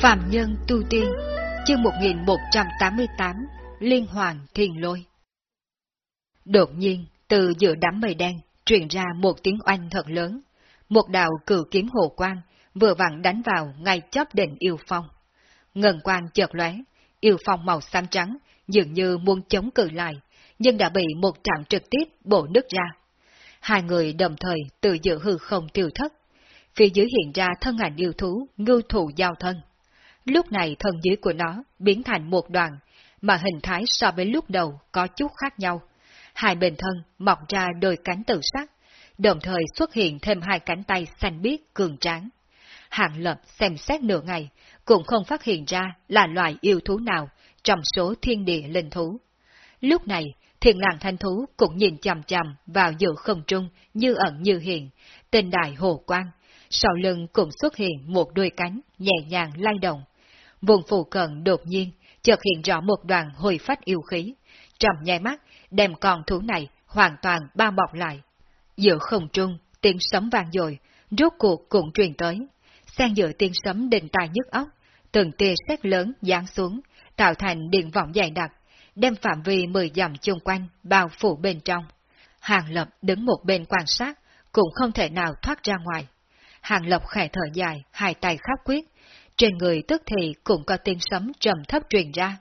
Phạm Nhân Tu Tiên, chương 1188, Liên Hoàng Thiền Lôi. Đột nhiên, từ giữa đám mây đen, truyền ra một tiếng oanh thật lớn. Một đạo cử kiếm hồ quang vừa vặn đánh vào ngay chóp đỉnh yêu phong. Ngân quang chợt lóe, yêu phong màu xám trắng, dường như muốn chống cự lại, nhưng đã bị một trạng trực tiếp bổ nứt ra. Hai người đồng thời từ giữa hư không tiêu thất. Phía dưới hiện ra thân ảnh yêu thú, ngưu thủ giao thân. Lúc này thân dưới của nó biến thành một đoàn, mà hình thái so với lúc đầu có chút khác nhau. Hai bên thân mọc ra đôi cánh tự sắc, đồng thời xuất hiện thêm hai cánh tay xanh biếc cường tráng. Hạng lập xem xét nửa ngày, cũng không phát hiện ra là loài yêu thú nào trong số thiên địa linh thú. Lúc này, thiền làng thanh thú cũng nhìn chằm chằm vào giữa không trung như ẩn như hiện, tên đại hồ quang. Sau lưng cũng xuất hiện một đôi cánh nhẹ nhàng lay động. Vùng phụ cận đột nhiên, chợt hiện rõ một đoàn hồi phách yêu khí. Trầm nhai mắt, đem con thú này hoàn toàn bao bọc lại. Giữa không trung, tiếng sấm vang dội, rốt cuộc cũng truyền tới. Xen giữa tiếng sấm đình tài nhức óc, từng tia sét lớn giáng xuống, tạo thành điện vọng dày đặc, đem phạm vi mười dặm chung quanh bao phủ bên trong. Hàng Lập đứng một bên quan sát, cũng không thể nào thoát ra ngoài. Hàng Lập khẽ thở dài, hai tay khắp quyết, trên người tức thì cũng có tiếng sấm trầm thấp truyền ra.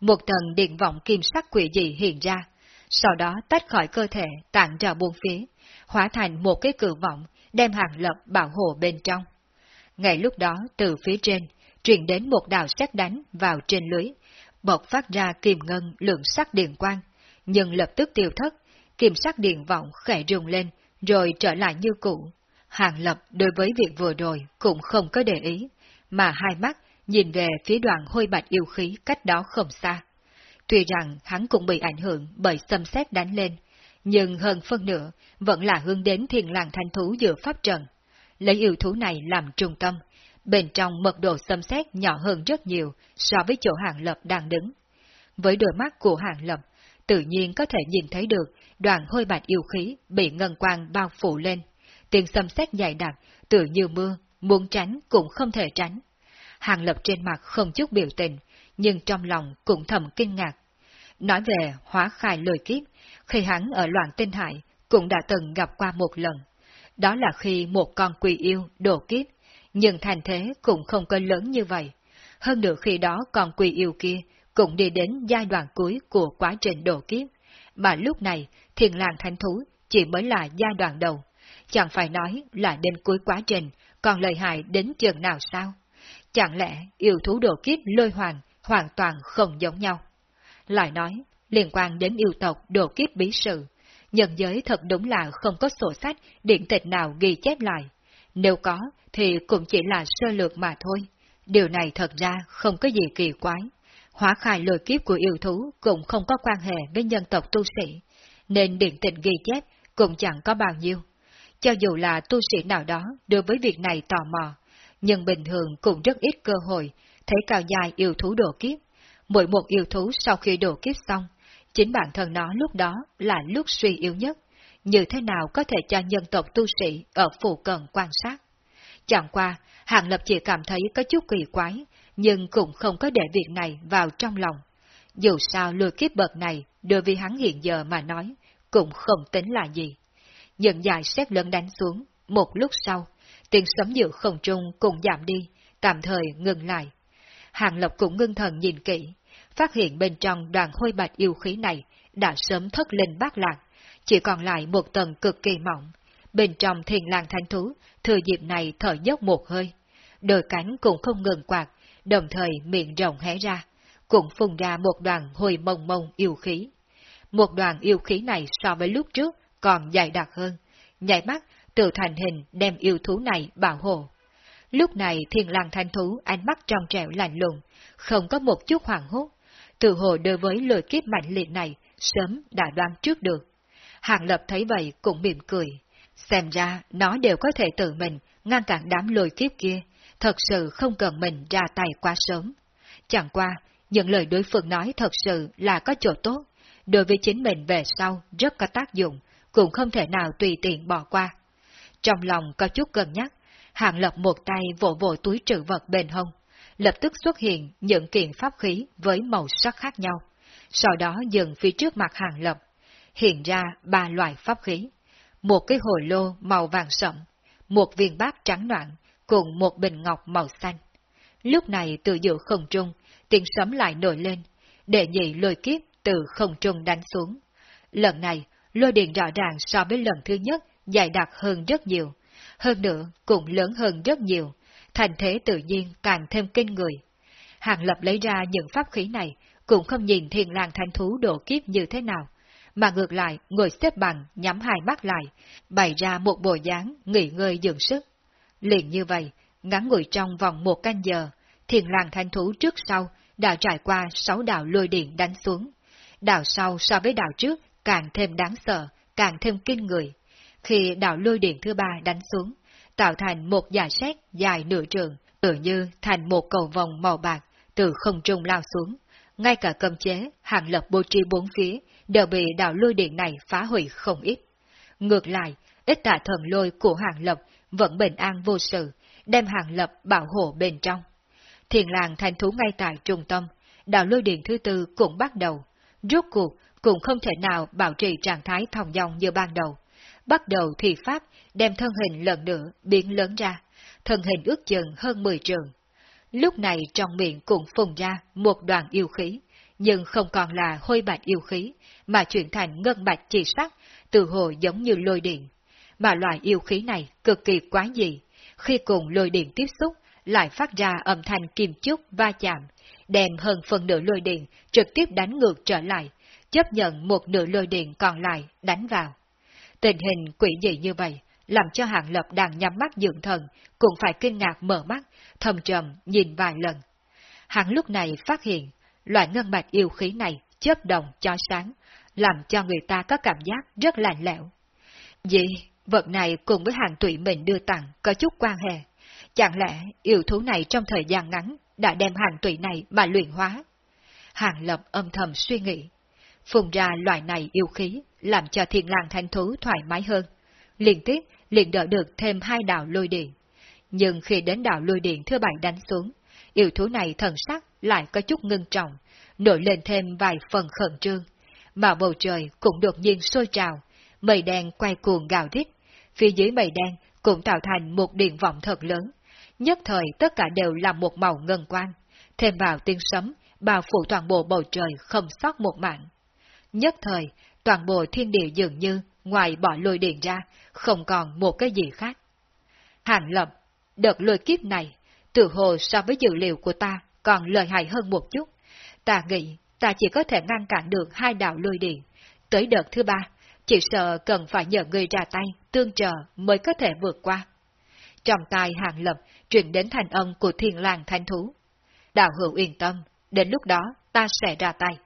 Một tầng điện vọng kim sắc quỷ dị hiện ra, sau đó tách khỏi cơ thể tản ra buông phía, hóa thành một cái cử vọng đem Hàng Lập bảo hộ bên trong. Ngay lúc đó từ phía trên, truyền đến một đạo xét đánh vào trên lưới, bộc phát ra kim ngân lượng sắc điện quang, nhưng lập tức tiêu thất, kim sắc điện vọng khẽ rung lên, rồi trở lại như cũ. Hàng Lập đối với việc vừa rồi cũng không có để ý, mà hai mắt nhìn về phía đoàn hôi bạch yêu khí cách đó không xa. Tuy rằng hắn cũng bị ảnh hưởng bởi xâm xét đánh lên, nhưng hơn phân nửa vẫn là hướng đến thiền làng thanh thú giữa pháp trận. Lấy yêu thú này làm trung tâm, bên trong mật độ xâm xét nhỏ hơn rất nhiều so với chỗ hàng lập đang đứng. Với đôi mắt của hàng lập, tự nhiên có thể nhìn thấy được đoàn hôi bạch yêu khí bị ngân quang bao phủ lên. Tiếng xâm xét dày đặc, tự như mưa, muốn tránh cũng không thể tránh. Hàng lập trên mặt không chút biểu tình, nhưng trong lòng cũng thầm kinh ngạc. Nói về hóa khai lời kiếp, khi hắn ở loạn tinh hải, cũng đã từng gặp qua một lần. Đó là khi một con quỷ yêu đổ kiếp, nhưng thành thế cũng không có lớn như vậy. Hơn nữa khi đó con quỷ yêu kia cũng đi đến giai đoạn cuối của quá trình đổ kiếp, mà lúc này thiền làng thanh thú chỉ mới là giai đoạn đầu. Chẳng phải nói là đến cuối quá trình, còn lợi hại đến chừng nào sao? Chẳng lẽ yêu thú độ kiếp lôi hoàng hoàn toàn không giống nhau? Lại nói, liên quan đến yêu tộc độ kiếp bí sự, nhân giới thật đúng là không có sổ sách, điện tịch nào ghi chép lại. Nếu có, thì cũng chỉ là sơ lược mà thôi. Điều này thật ra không có gì kỳ quái. Hóa khai lôi kiếp của yêu thú cũng không có quan hệ với nhân tộc tu sĩ, nên điện tịch ghi chép cũng chẳng có bao nhiêu. Cho dù là tu sĩ nào đó đối với việc này tò mò, nhưng bình thường cũng rất ít cơ hội thấy cao dài yêu thú đổ kiếp. Mỗi một yêu thú sau khi đổ kiếp xong, chính bản thân nó lúc đó là lúc suy yếu nhất, như thế nào có thể cho nhân tộc tu sĩ ở phụ cận quan sát. Chẳng qua, Hàng Lập chỉ cảm thấy có chút kỳ quái, nhưng cũng không có để việc này vào trong lòng. Dù sao lùi kiếp bậc này, đối với hắn hiện giờ mà nói, cũng không tính là gì. Nhận dài xét lớn đánh xuống, một lúc sau, tiếng sấm dự không trung cũng giảm đi, tạm thời ngừng lại. Hàng Lập cũng ngưng thần nhìn kỹ, phát hiện bên trong đoàn hôi bạch yêu khí này đã sớm thất lên bát lạc, chỉ còn lại một tầng cực kỳ mỏng. Bên trong thiền làng thanh thú, thừa dịp này thở dốc một hơi. Đôi cánh cũng không ngừng quạt, đồng thời miệng rộng hé ra, cũng phun ra một đoàn hồi mông mông yêu khí. Một đoàn yêu khí này so với lúc trước còn dài đặc hơn, nhảy mắt tự thành hình đem yêu thú này bảo hộ. Lúc này thiên lang thanh thú ánh mắt trong trẻo lạnh lùng, không có một chút hoàng hốt, tự hồ đối với lời kiếp mạnh liệt này sớm đã đoán trước được. Hàng lập thấy vậy cũng mỉm cười, xem ra nó đều có thể tự mình ngăn cản đám lôi kiếp kia, thật sự không cần mình ra tay quá sớm. Chẳng qua, những lời đối phương nói thật sự là có chỗ tốt, đối với chính mình về sau rất có tác dụng, cũng không thể nào tùy tiện bỏ qua. Trong lòng có chút cân nhắc, Hàng Lập một tay vỗ vỗ túi trữ vật bên hông, lập tức xuất hiện những kiện pháp khí với màu sắc khác nhau, sau đó dừng phía trước mặt hàng lập, hiện ra ba loại pháp khí. Một cái hồ lô màu vàng sậm, một viên bát trắng noạn, cùng một bình ngọc màu xanh. Lúc này từ giữa không trung, tiếng sấm lại nổi lên, để nhị lôi kiếp từ không trung đánh xuống. Lần này, lôi điện rõ ràng so với lần thứ nhất dài đặc hơn rất nhiều, hơn nữa cũng lớn hơn rất nhiều, thành thế tự nhiên càng thêm kinh người. Hàng lập lấy ra những pháp khí này, cũng không nhìn thiên lang thanh thú độ kiếp như thế nào, mà ngược lại ngồi xếp bằng nhắm hai mắt lại, bày ra một bộ dáng nghỉ ngơi dưỡng sức. Liền như vậy, ngắn ngủi trong vòng một canh giờ, thiên lang thanh thú trước sau đã trải qua sáu đạo lôi điện đánh xuống. Đạo sau so với đạo trước càng thêm đáng sợ, càng thêm kinh người. Khi đạo lôi điện thứ ba đánh xuống, tạo thành một dải xét dài nửa trường, tự như thành một cầu vòng màu bạc từ không trung lao xuống. Ngay cả cầm chế, hàng lập bố trí bốn phía, đều bị đạo lôi điện này phá hủy không ít. Ngược lại, ít tạ thần lôi của hàng lập vẫn bình an vô sự, đem hàng lập bảo hộ bên trong. Thiền làng thành thú ngay tại trung tâm, đạo lôi điện thứ tư cũng bắt đầu. Rốt cuộc, cũng không thể nào bảo trì trạng thái thòng dòng như ban đầu. Bắt đầu thì pháp đem thân hình lần nữa biến lớn ra, thân hình ước chừng hơn 10 trường. Lúc này trong miệng cũng phùng ra một đoàn yêu khí, nhưng không còn là hôi bạch yêu khí, mà chuyển thành ngân bạch chỉ sắc, từ hồ giống như lôi điện. Mà loại yêu khí này cực kỳ quá dị, khi cùng lôi điện tiếp xúc, lại phát ra âm thanh kim chúc va chạm, đem hơn phần nửa lôi điện trực tiếp đánh ngược trở lại, chấp nhận một nửa lôi điện còn lại đánh vào. Tình hình quỷ dị như vậy, làm cho hạng lập đang nhắm mắt dưỡng thần, cũng phải kinh ngạc mở mắt, thầm trầm nhìn vài lần. Hắn lúc này phát hiện, loại ngân mạch yêu khí này chớp đồng cho sáng, làm cho người ta có cảm giác rất lạnh lẽo. Gì, vật này cùng với hàng tụy mình đưa tặng có chút quan hệ. Chẳng lẽ yêu thú này trong thời gian ngắn đã đem hàng tụy này mà luyện hóa? Hàng lập âm thầm suy nghĩ. Phùng ra loại này yêu khí, làm cho thiên lang thanh thú thoải mái hơn. Liên tiếp, liền đỡ được thêm hai đạo lôi điện. Nhưng khi đến đạo lôi điện thứ bảy đánh xuống, yêu thú này thần sắc lại có chút ngưng trọng, nổi lên thêm vài phần khẩn trương. Mà bầu trời cũng đột nhiên sôi trào, mây đen quay cuồng gào rít, phía dưới mây đen cũng tạo thành một điện vọng thật lớn. Nhất thời tất cả đều là một màu ngân quang, thêm vào tiếng sấm, bao phủ toàn bộ bầu trời không sót một mạng. Nhất thời, toàn bộ thiên địa dường như, ngoài bỏ lôi điện ra, không còn một cái gì khác. Hàng lập, đợt lôi kiếp này, tự hồ so với dữ liệu của ta còn lợi hại hơn một chút. Ta nghĩ ta chỉ có thể ngăn cản được hai đạo lôi điện. Tới đợt thứ ba, chỉ sợ cần phải nhờ người ra tay, tương trợ mới có thể vượt qua. Trong tai hàng lập truyền đến thành âm của thiên lang thanh thú. Đạo hữu yên tâm, đến lúc đó ta sẽ ra tay.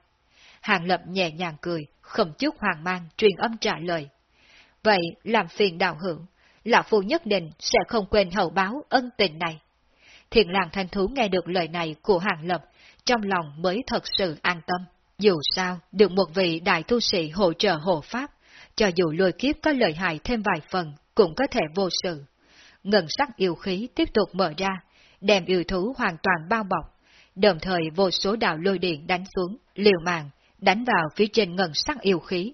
Hàng lập nhẹ nhàng cười, không chút hoàng mang truyền âm trả lời. Vậy làm phiền đạo hữu, lão phu nhất định sẽ không quên hậu báo ân tình này. Thiền làng thanh thú nghe được lời này của hàng lập, trong lòng mới thật sự an tâm. Dù sao, được một vị đại tu sĩ hỗ trợ hộ pháp, cho dù lôi kiếp có lợi hại thêm vài phần, cũng có thể vô sự. Ngân sắc yêu khí tiếp tục mở ra, đem yêu thú hoàn toàn bao bọc, đồng thời vô số đạo lôi điện đánh xuống, liều mạng, đánh vào phía trên ngân sắc yêu khí.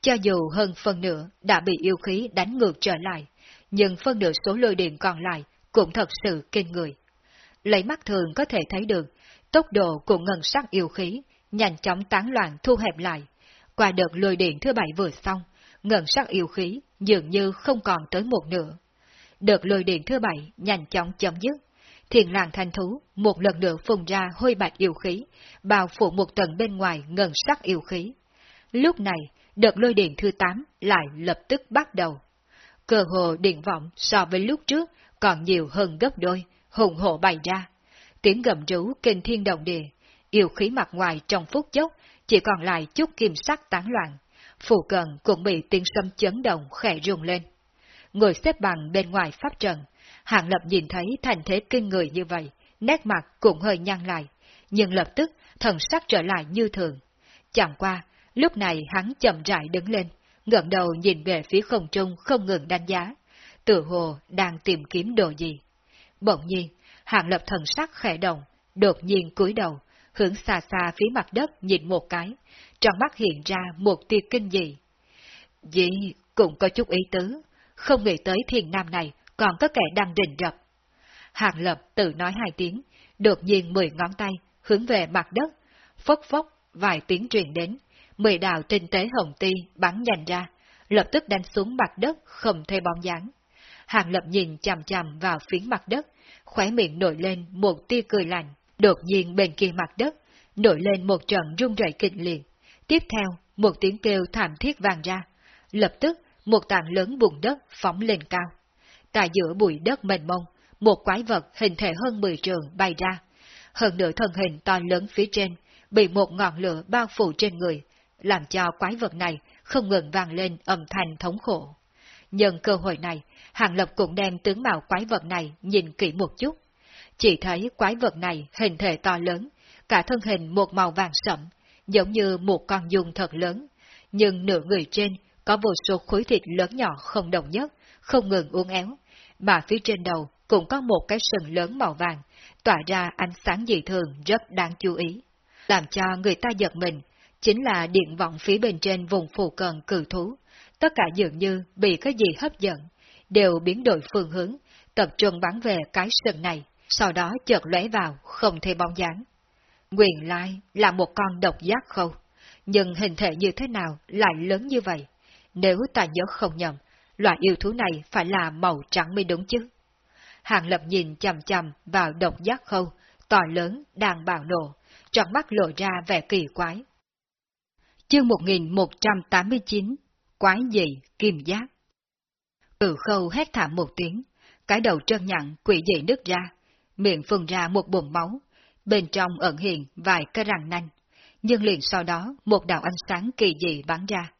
Cho dù hơn phần nửa đã bị yêu khí đánh ngược trở lại, nhưng phân nửa số lôi điện còn lại cũng thật sự kinh người. Lấy mắt thường có thể thấy được, tốc độ của ngân sắc yêu khí nhanh chóng tán loạn thu hẹp lại. Qua đợt lôi điện thứ bảy vừa xong, ngân sắc yêu khí dường như không còn tới một nửa. Đợt lôi điện thứ bảy nhanh chóng chấm dứt. Thiền làng thanh thú một lần nữa phùng ra hôi bạch yêu khí, bao phủ một tầng bên ngoài ngân sắc yêu khí. Lúc này, đợt lôi điện thứ tám lại lập tức bắt đầu. Cơ hồ điện vọng so với lúc trước còn nhiều hơn gấp đôi, hùng hộ bày ra. Tiếng gầm rú kinh thiên động địa, yêu khí mặt ngoài trong phút chốc, chỉ còn lại chút kim sắc tán loạn. Phù cận cũng bị tiếng sâm chấn động khẽ rung lên. Người xếp bằng bên ngoài pháp trận, Hạng Lập nhìn thấy thành thế kinh người như vậy, nét mặt cũng hơi nhăn lại, nhưng lập tức thần sắc trở lại như thường. Chẳng qua, lúc này hắn chậm rãi đứng lên, ngẩng đầu nhìn về phía không trung không ngừng đánh giá, tự hồ đang tìm kiếm đồ gì. Bỗng nhiên, Hạng Lập thần sắc khẽ động, đột nhiên cúi đầu, hướng xa xa phía mặt đất nhìn một cái, trong mắt hiện ra một tia kinh dị. Dĩ cũng có chút ý tứ, không nghĩ tới thiền nam này còn có kẻ đang rình rập. Hàng lập tự nói hai tiếng, đột nhiên mười ngón tay, hướng về mặt đất, phốc phốc, vài tiếng truyền đến, mười đạo tinh tế hồng ti bắn nhanh ra, lập tức đánh xuống mặt đất không thấy bóng dáng. Hàng lập nhìn chằm chằm vào phiến mặt đất, khóe miệng nổi lên một tia cười lạnh, đột nhiên bên kia mặt đất, nổi lên một trận rung rẩy kịch liệt. Tiếp theo, một tiếng kêu thảm thiết vang ra, lập tức một tảng lớn bùn đất phóng lên cao. Tại giữa bụi đất mênh mông, một quái vật hình thể hơn 10 trường bay ra. Hơn nửa thân hình to lớn phía trên, bị một ngọn lửa bao phủ trên người, làm cho quái vật này không ngừng vang lên âm thanh thống khổ. Nhân cơ hội này, Hàng Lập cũng đem tướng mạo quái vật này nhìn kỹ một chút. Chỉ thấy quái vật này hình thể to lớn, cả thân hình một màu vàng sẫm, giống như một con dung thật lớn, nhưng nửa người trên có vô số khối thịt lớn nhỏ không đồng nhất, không ngừng uốn éo, mà phía trên đầu cũng có một cái sừng lớn màu vàng, tỏa ra ánh sáng dị thường rất đáng chú ý. Làm cho người ta giật mình, chính là điện vọng phía bên trên vùng phù cận cử thú. Tất cả dường như bị cái gì hấp dẫn, đều biến đổi phương hướng, tập trung bắn về cái sừng này, sau đó chợt lóe vào, không thấy bóng dáng. Quyền lai là một con độc giác khâu, nhưng hình thể như thế nào lại lớn như vậy? Nếu ta nhớ không nhầm, loại yêu thú này phải là màu trắng mới đúng chứ. Hàng lập nhìn chầm chầm vào độc giác khâu, to lớn, đang bạo nổ, trong mắt lộ ra vẻ kỳ quái. Chương 1189 Quái dị, kim giác Cự khâu hét thảm một tiếng, cái đầu trơn nhặn quỷ dị nứt ra, miệng phun ra một bồn máu, bên trong ẩn hiện vài cái răng nanh, nhưng liền sau đó một đạo ánh sáng kỳ dị bắn ra.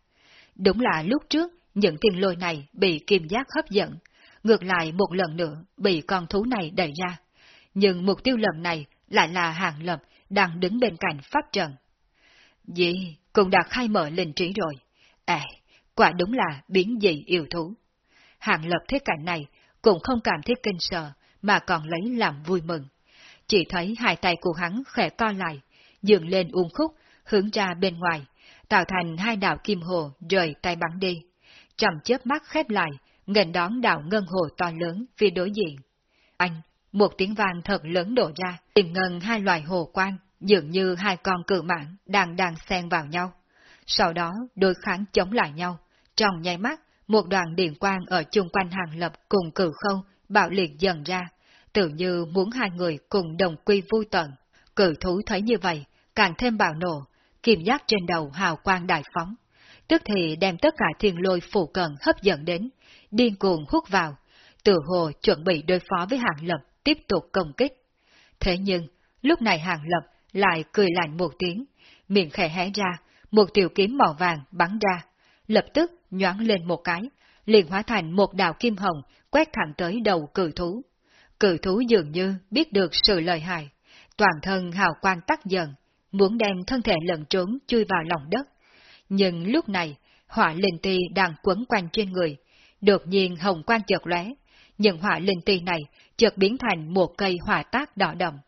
Đúng là lúc trước, những thiên lôi này bị kim giác hấp dẫn, ngược lại một lần nữa bị con thú này đẩy ra. Nhưng mục tiêu lần này lại là hàng lập đang đứng bên cạnh pháp trận. Dì cũng đã khai mở linh trí rồi. À, quả đúng là biến dị yêu thú. Hàng lập thế cảnh này cũng không cảm thấy kinh sợ, mà còn lấy làm vui mừng. Chỉ thấy hai tay của hắn khẽ co lại, dường lên uống khúc, hướng ra bên ngoài, tạo thành hai đạo kim hồ rời tay bắn đi. Chầm chớp mắt khép lại, nghênh đón đạo ngân hồ to lớn phía đối diện. Anh, một tiếng vang thật lớn đổ ra, tìm ngân hai loài hồ quang, dường như hai con cự mãn đang đang xen vào nhau. Sau đó, đối kháng chống lại nhau. Trong nháy mắt, một đoàn điện quang ở chung quanh hàng lập cùng cử khâu, bạo liệt dần ra, tự như muốn hai người cùng đồng quy vui tận. Cử thú thấy như vậy, càng thêm bạo nổ, kim giác trên đầu hào quang đại phóng. Tức thì đem tất cả thiên lôi phụ cận hấp dẫn đến, điên cuồng hút vào, tự hồ chuẩn bị đối phó với hàng lập tiếp tục công kích. Thế nhưng, lúc này hàng lập lại cười lạnh một tiếng, miệng khẽ hé ra, một tiểu kiếm màu vàng bắn ra, lập tức nhoáng lên một cái, liền hóa thành một đạo kim hồng quét thẳng tới đầu cự thú. cự thú dường như biết được sự lợi hại, toàn thân hào quang tắt dần, muốn đem thân thể lẫn trốn chui vào lòng đất. Nhưng lúc này, hỏa linh ti đang quấn quanh trên người, đột nhiên hồng quang chợt lóe, những hỏa linh ti này chợt biến thành một cây hỏa tác đỏ đậm.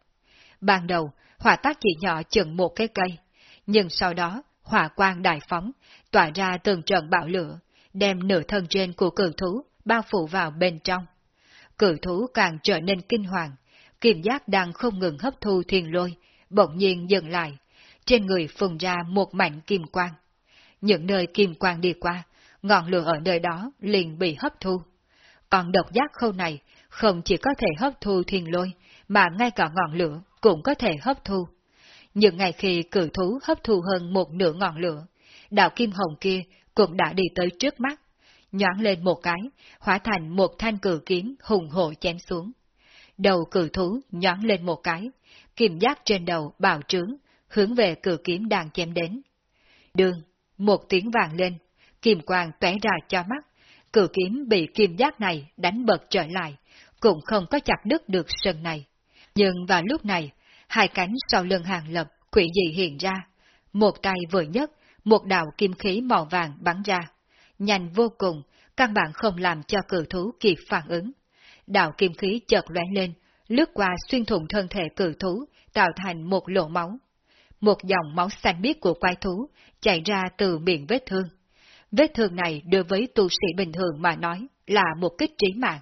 Ban đầu, hỏa tác chỉ nhỏ chừng một cái cây, nhưng sau đó, hỏa quang đại phóng, tỏa ra từng trận bạo lửa, đem nửa thân trên của cử thú bao phủ vào bên trong. Cử thú càng trở nên kinh hoàng, kim giác đang không ngừng hấp thu thiền lôi, bỗng nhiên dừng lại, trên người phùng ra một mảnh kim quang. Những nơi kim quang đi qua, ngọn lửa ở nơi đó liền bị hấp thu. Còn độc giác khâu này không chỉ có thể hấp thu thiền lôi, mà ngay cả ngọn lửa cũng có thể hấp thu. những ngày khi cử thú hấp thu hơn một nửa ngọn lửa, đạo kim hồng kia cũng đã đi tới trước mắt, nhoãn lên một cái, hóa thành một thanh cử kiếm hùng hộ chém xuống. Đầu cử thú nhoãn lên một cái, kim giác trên đầu bào trướng, hướng về cử kiếm đang chém đến. Đường, một tiếng vàng lên, kim quang tóe ra cho mắt, cử kiếm bị kim giác này đánh bật trở lại, cũng không có chặt đứt được sân này. Nhưng vào lúc này, hai cánh sau lưng hàng lập quỷ dị hiện ra, một tay vừa nhất, một đạo kim khí màu vàng bắn ra, nhanh vô cùng, căn bản không làm cho cử thú kịp phản ứng. Đạo kim khí chợt lóe lên, lướt qua xuyên thủng thân thể cử thú, tạo thành một lỗ máu. Một dòng máu xanh biếc của quái thú chảy ra từ miệng vết thương. Vết thương này đối với tu sĩ bình thường mà nói là một kích trí mạng.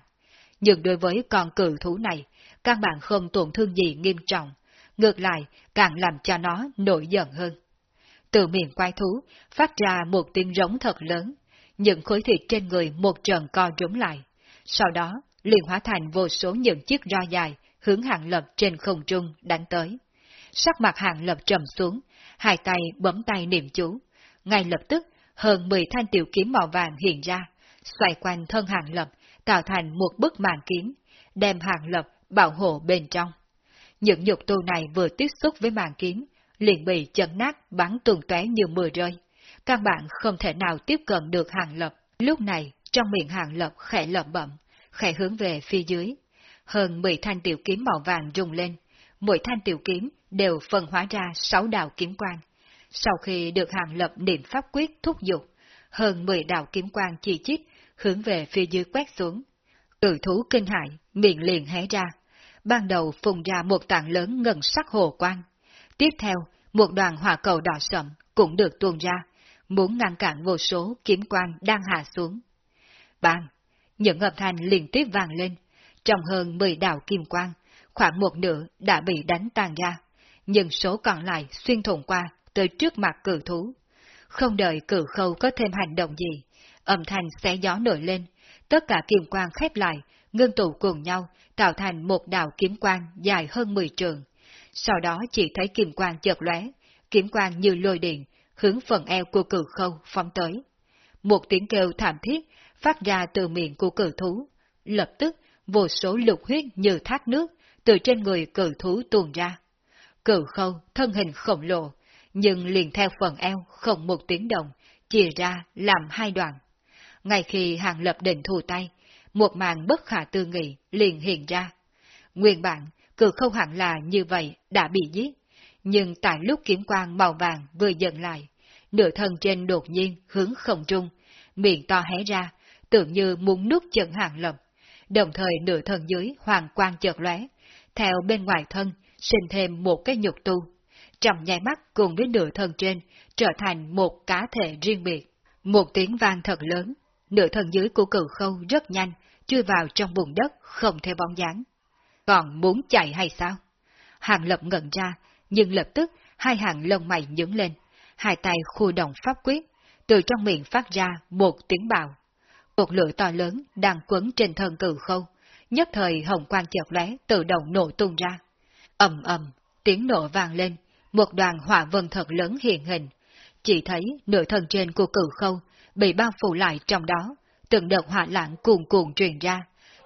Nhưng đối với con cự thú này, các bạn không tổn thương gì nghiêm trọng, ngược lại càng làm cho nó nổi giận hơn. Từ miệng quái thú phát ra một tiếng rống thật lớn, những khối thịt trên người một trận co rúm lại. Sau đó, liền hóa thành vô số những chiếc roi dài hướng hàng lập trên không trung đánh tới. Sắc mặt hàng lập trầm xuống, hai tay bấm tay niệm chú. Ngay lập tức, hơn 10 thanh tiểu kiếm màu vàng hiện ra, xoay quanh thân hàng lập, tạo thành một bức màn kiếm, đem hàng lập bảo hộ bên trong. Những nhục tu này vừa tiếp xúc với màn kiếm, liền bị chấn nát bắn tuần tóe như mưa rơi. Các bạn không thể nào tiếp cận được hàng lập. Lúc này, trong miệng hàng lập khẽ lẩm bẩm, khẽ hướng về phía dưới. Hơn 10 thanh tiểu kiếm màu vàng rung lên, mỗi thanh tiểu kiếm đều phân hóa ra sáu đạo kiếm quang. Sau khi được hàng lập niệm pháp quyết thúc giục, hơn 10 đạo kiếm quang chi chít hướng về phía dưới quét xuống. Cự thú kinh hại, miệng liền hé ra. Ban đầu phùng ra một tảng lớn ngân sắc hồ quang. Tiếp theo, một đoàn hỏa cầu đỏ sậm cũng được tuôn ra, muốn ngăn cản vô số kiếm quang đang hạ xuống. Bang! Những âm thanh liên tiếp vang lên. Trong hơn 10 đạo kim quang, khoảng một nửa đã bị đánh tan ra, nhưng số còn lại xuyên thủng qua tới trước mặt cử thú. Không đợi cử khâu có thêm hành động gì, âm thanh xé gió nổi lên, tất cả kim quang khép lại, ngưng tụ cùng nhau, tạo thành một đạo kiếm quang dài hơn 10 trường. Sau đó chỉ thấy kim quang chợt lóe, kiếm quang như lôi điện, hướng phần eo của cử khâu phóng tới. Một tiếng kêu thảm thiết phát ra từ miệng của cử thú. Lập tức, vô số lục huyết như thác nước từ trên người cử thú tuôn ra. Cựu khâu, thân hình khổng lồ, nhưng liền theo phần eo không một tiếng động, chia ra làm hai đoạn. Ngay khi hàng lập định thu tay, một màn bất khả tư nghị liền hiện ra. Nguyên bản, cử khâu hẳn là như vậy đã bị giết, nhưng tại lúc kiếm quang màu vàng vừa dần lại, nửa thân trên đột nhiên hướng không trung, miệng to hé ra, tưởng như muốn nuốt chân hàng lập. Đồng thời nửa thân dưới hoàng quang chợt lóe, theo bên ngoài thân sinh thêm một cái nhục tu. Trong nhai mắt cùng với nửa thân trên trở thành một cá thể riêng biệt. Một tiếng vang thật lớn, nửa thân dưới của cử khâu rất nhanh, chui vào trong vùng đất không theo bóng dáng. Còn muốn chạy hay sao? Hàng lập ngẩn ra, nhưng lập tức hai hàng lông mày nhướng lên, hai tay khu động pháp quyết, từ trong miệng phát ra một tiếng bào. Một lửa to lớn đang quấn trên thân cử khâu, nhất thời hồng quang chợt lóe tự động nổ tung ra ầm ầm, tiếng nổ vang lên, một đoàn hỏa vân thật lớn hiện hình. Chỉ thấy nửa thân trên của cửu khâu bị bao phủ lại trong đó, từng đợt hỏa lãng cuồn cuồn truyền ra,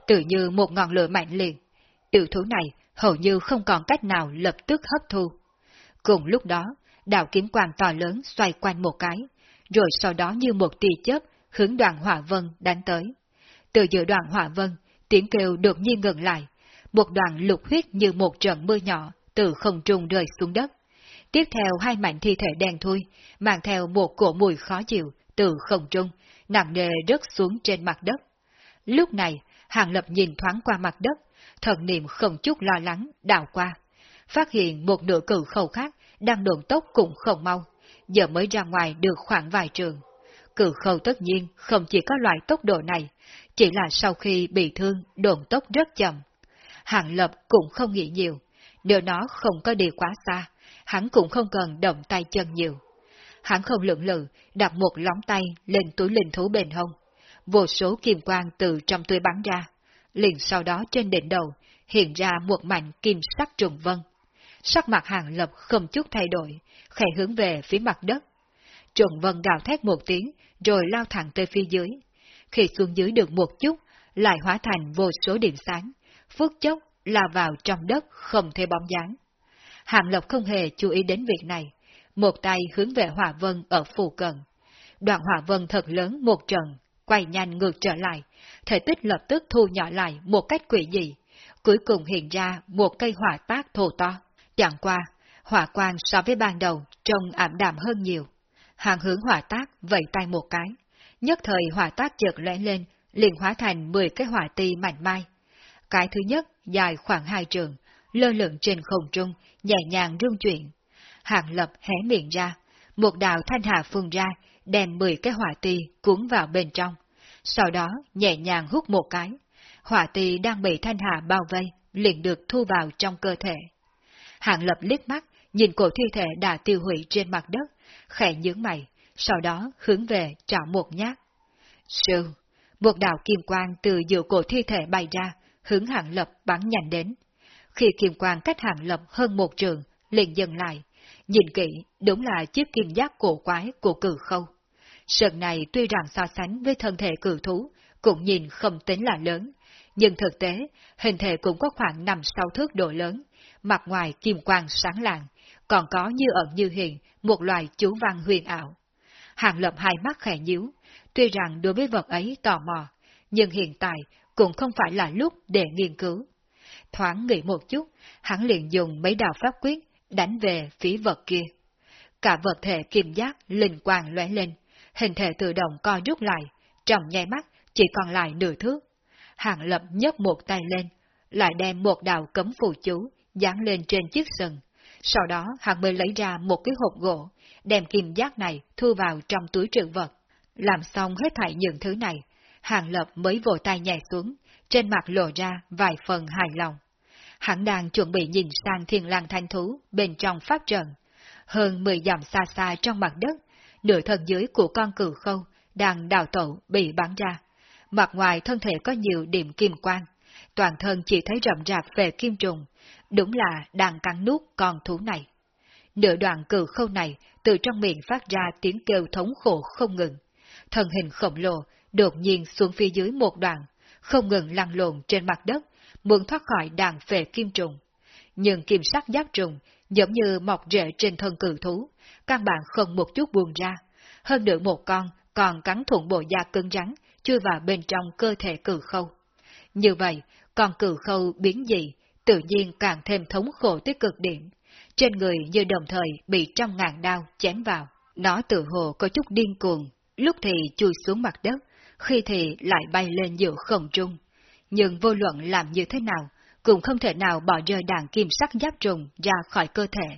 tự như một ngọn lửa mạnh liệt. Tiểu thú này hầu như không còn cách nào lập tức hấp thu. Cùng lúc đó, đạo kiếm quang to lớn xoay quanh một cái, rồi sau đó như một tia chớp hướng đoàn hỏa vân đánh tới. Từ giữa đoàn hỏa vân, tiếng kêu đột nhiên ngừng lại, một đoàn lục huyết như một trận mưa nhỏ từ không trung rơi xuống đất. Tiếp theo hai mảnh thi thể đen thui, mang theo một cổ mùi khó chịu từ không trung, nặng nề rớt xuống trên mặt đất. Lúc này, Hàng Lập nhìn thoáng qua mặt đất, thần niệm không chút lo lắng đào qua, phát hiện một nửa cử khẩu khác đang đồn tốc cũng không mau, giờ mới ra ngoài được khoảng vài trường. Cử khẩu tất nhiên không chỉ có loại tốc độ này, chỉ là sau khi bị thương đồn tốc rất chậm. Hạng Lập cũng không nghĩ nhiều, nếu nó không có đi quá xa, hắn cũng không cần động tay chân nhiều. Hắn không lượng lự, đặt một lóng tay lên túi linh thú bên hông. Vô số kim quang từ trong túi bắn ra. Liền sau đó trên đỉnh đầu, hiện ra một mảnh kim sắc trùng vân. Sắc mặt hàng lập không chút thay đổi, khẽ hướng về phía mặt đất. Trùng vân gào thét một tiếng, rồi lao thẳng tới phía dưới. Khi xuống dưới được một chút, lại hóa thành vô số điểm sáng, phước chốc là vào trong đất không thể bóng dáng. Hàng lộc không hề chú ý đến việc này, một tay hướng về hỏa vân ở phù cận. Đoạn hỏa vân thật lớn một trận, quay nhanh ngược trở lại, thể tích lập tức thu nhỏ lại một cách quỷ dị, cuối cùng hiện ra một cây hỏa tác thô to. Chẳng qua, hỏa quang so với ban đầu trông ảm đạm hơn nhiều. Hàng hướng hỏa tác vẫy tay một cái, nhất thời hỏa tác chợt lóe lên, liền hóa thành 10 cái hỏa ti mảnh mai. Cái thứ nhất dài khoảng hai trường, lơ lửng trên không trung, nhẹ nhàng rung chuyển. hạng lập hé miệng ra, một đạo thanh hà phun ra, đem mười cái hỏa ti cuốn vào bên trong. Sau đó nhẹ nhàng hút một cái. Hỏa ti đang bị thanh hà bao vây, liền được thu vào trong cơ thể. hạng lập liếc mắt, nhìn cổ thi thể đã tiêu hủy trên mặt đất, khẽ nhướng mày, sau đó hướng về trả một nhát. Sư, một đạo kim quang từ giữa cổ thi thể bay ra, hướng hạng lập bắn nhanh đến. Khi kiềm quang cách hạng lập hơn một trường, liền dừng lại. Nhìn kỹ, đúng là chiếc kim giác cổ quái của cử khâu. Sợn này tuy rằng so sánh với thân thể cử thú, cũng nhìn không tính là lớn, nhưng thực tế, hình thể cũng có khoảng 5-6 thước độ lớn, mặt ngoài kim quang sáng lạng, còn có như ẩn như hiện một loài chú văn huyền ảo. Hàng lập hai mắt khẽ nhíu, tuy rằng đối với vật ấy tò mò, nhưng hiện tại cũng không phải là lúc để nghiên cứu. Thoáng nghĩ một chút, hắn liền dùng mấy đạo pháp quyết đánh về phía vật kia. Cả vật thể kim giác linh quang lóe lên, hình thể tự động co rút lại, trong nháy mắt chỉ còn lại nửa thước. Hàng lập nhấc một tay lên, lại đem một đạo cấm phù chú dán lên trên chiếc sừng. Sau đó hắn mới lấy ra một cái hộp gỗ, đem kim giác này thu vào trong túi trữ vật. Làm xong hết thảy những thứ này, Hàng Lập mới vội tay nhảy xuống, trên mặt lộ ra vài phần hài lòng. Hắn đang chuẩn bị nhìn sang thiên lang thanh thú bên trong pháp trận. Hơn 10 dặm xa xa trong mặt đất, nửa thân dưới của con cừu khâu đang đào tẩu bị bắn ra. Mặt ngoài thân thể có nhiều điểm kim quang, toàn thân chỉ thấy rậm rạp về kim trùng, đúng là đang cắn nuốt con thú này. Nửa đoạn cừu khâu này từ trong miệng phát ra tiếng kêu thống khổ không ngừng. Thân hình khổng lồ đột nhiên xuống phía dưới một đoạn, không ngừng lăn lộn trên mặt đất, muốn thoát khỏi đàn phệ kim trùng. Nhưng kim sắc giáp trùng giống như mọc rễ trên thân cử thú, căn bản không một chút buồn ra. Hơn nữa một con còn cắn thủng bộ da cứng rắn, chui vào bên trong cơ thể cử khâu. Như vậy, con cử khâu biến dị, tự nhiên càng thêm thống khổ tới cực điểm. Trên người như đồng thời bị trăm ngàn đao chém vào. Nó tự hồ có chút điên cuồng, lúc thì chui xuống mặt đất, khi thì lại bay lên giữa không trung. Nhưng vô luận làm như thế nào, cũng không thể nào bỏ rơi đàn kim sắc giáp trùng ra khỏi cơ thể.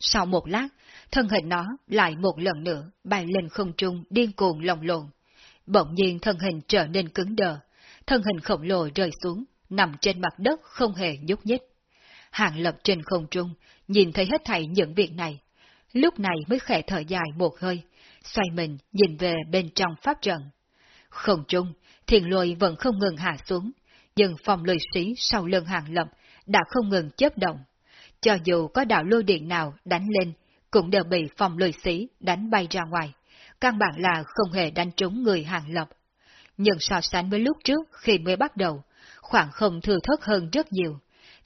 Sau một lát, thân hình nó lại một lần nữa bay lên không trung điên cuồng lồng lộn. Bỗng nhiên thân hình trở nên cứng đờ, thân hình khổng lồ rơi xuống, nằm trên mặt đất không hề nhúc nhích. Hàng lập trên không trung, nhìn thấy hết thảy những việc này. Lúc này mới khẽ thở dài một hơi, xoay mình nhìn về bên trong pháp trận. Không trung, thiền lôi vẫn không ngừng hạ xuống, nhưng phòng lôi sĩ sau lưng hàng lập đã không ngừng chớp động. Cho dù có đạo lôi điện nào đánh lên, cũng đều bị phòng lôi sĩ đánh bay ra ngoài. Căn bản là không hề đánh trúng người hàng lập. Nhưng so sánh với lúc trước khi mới bắt đầu, khoảng không thừa thất hơn rất nhiều.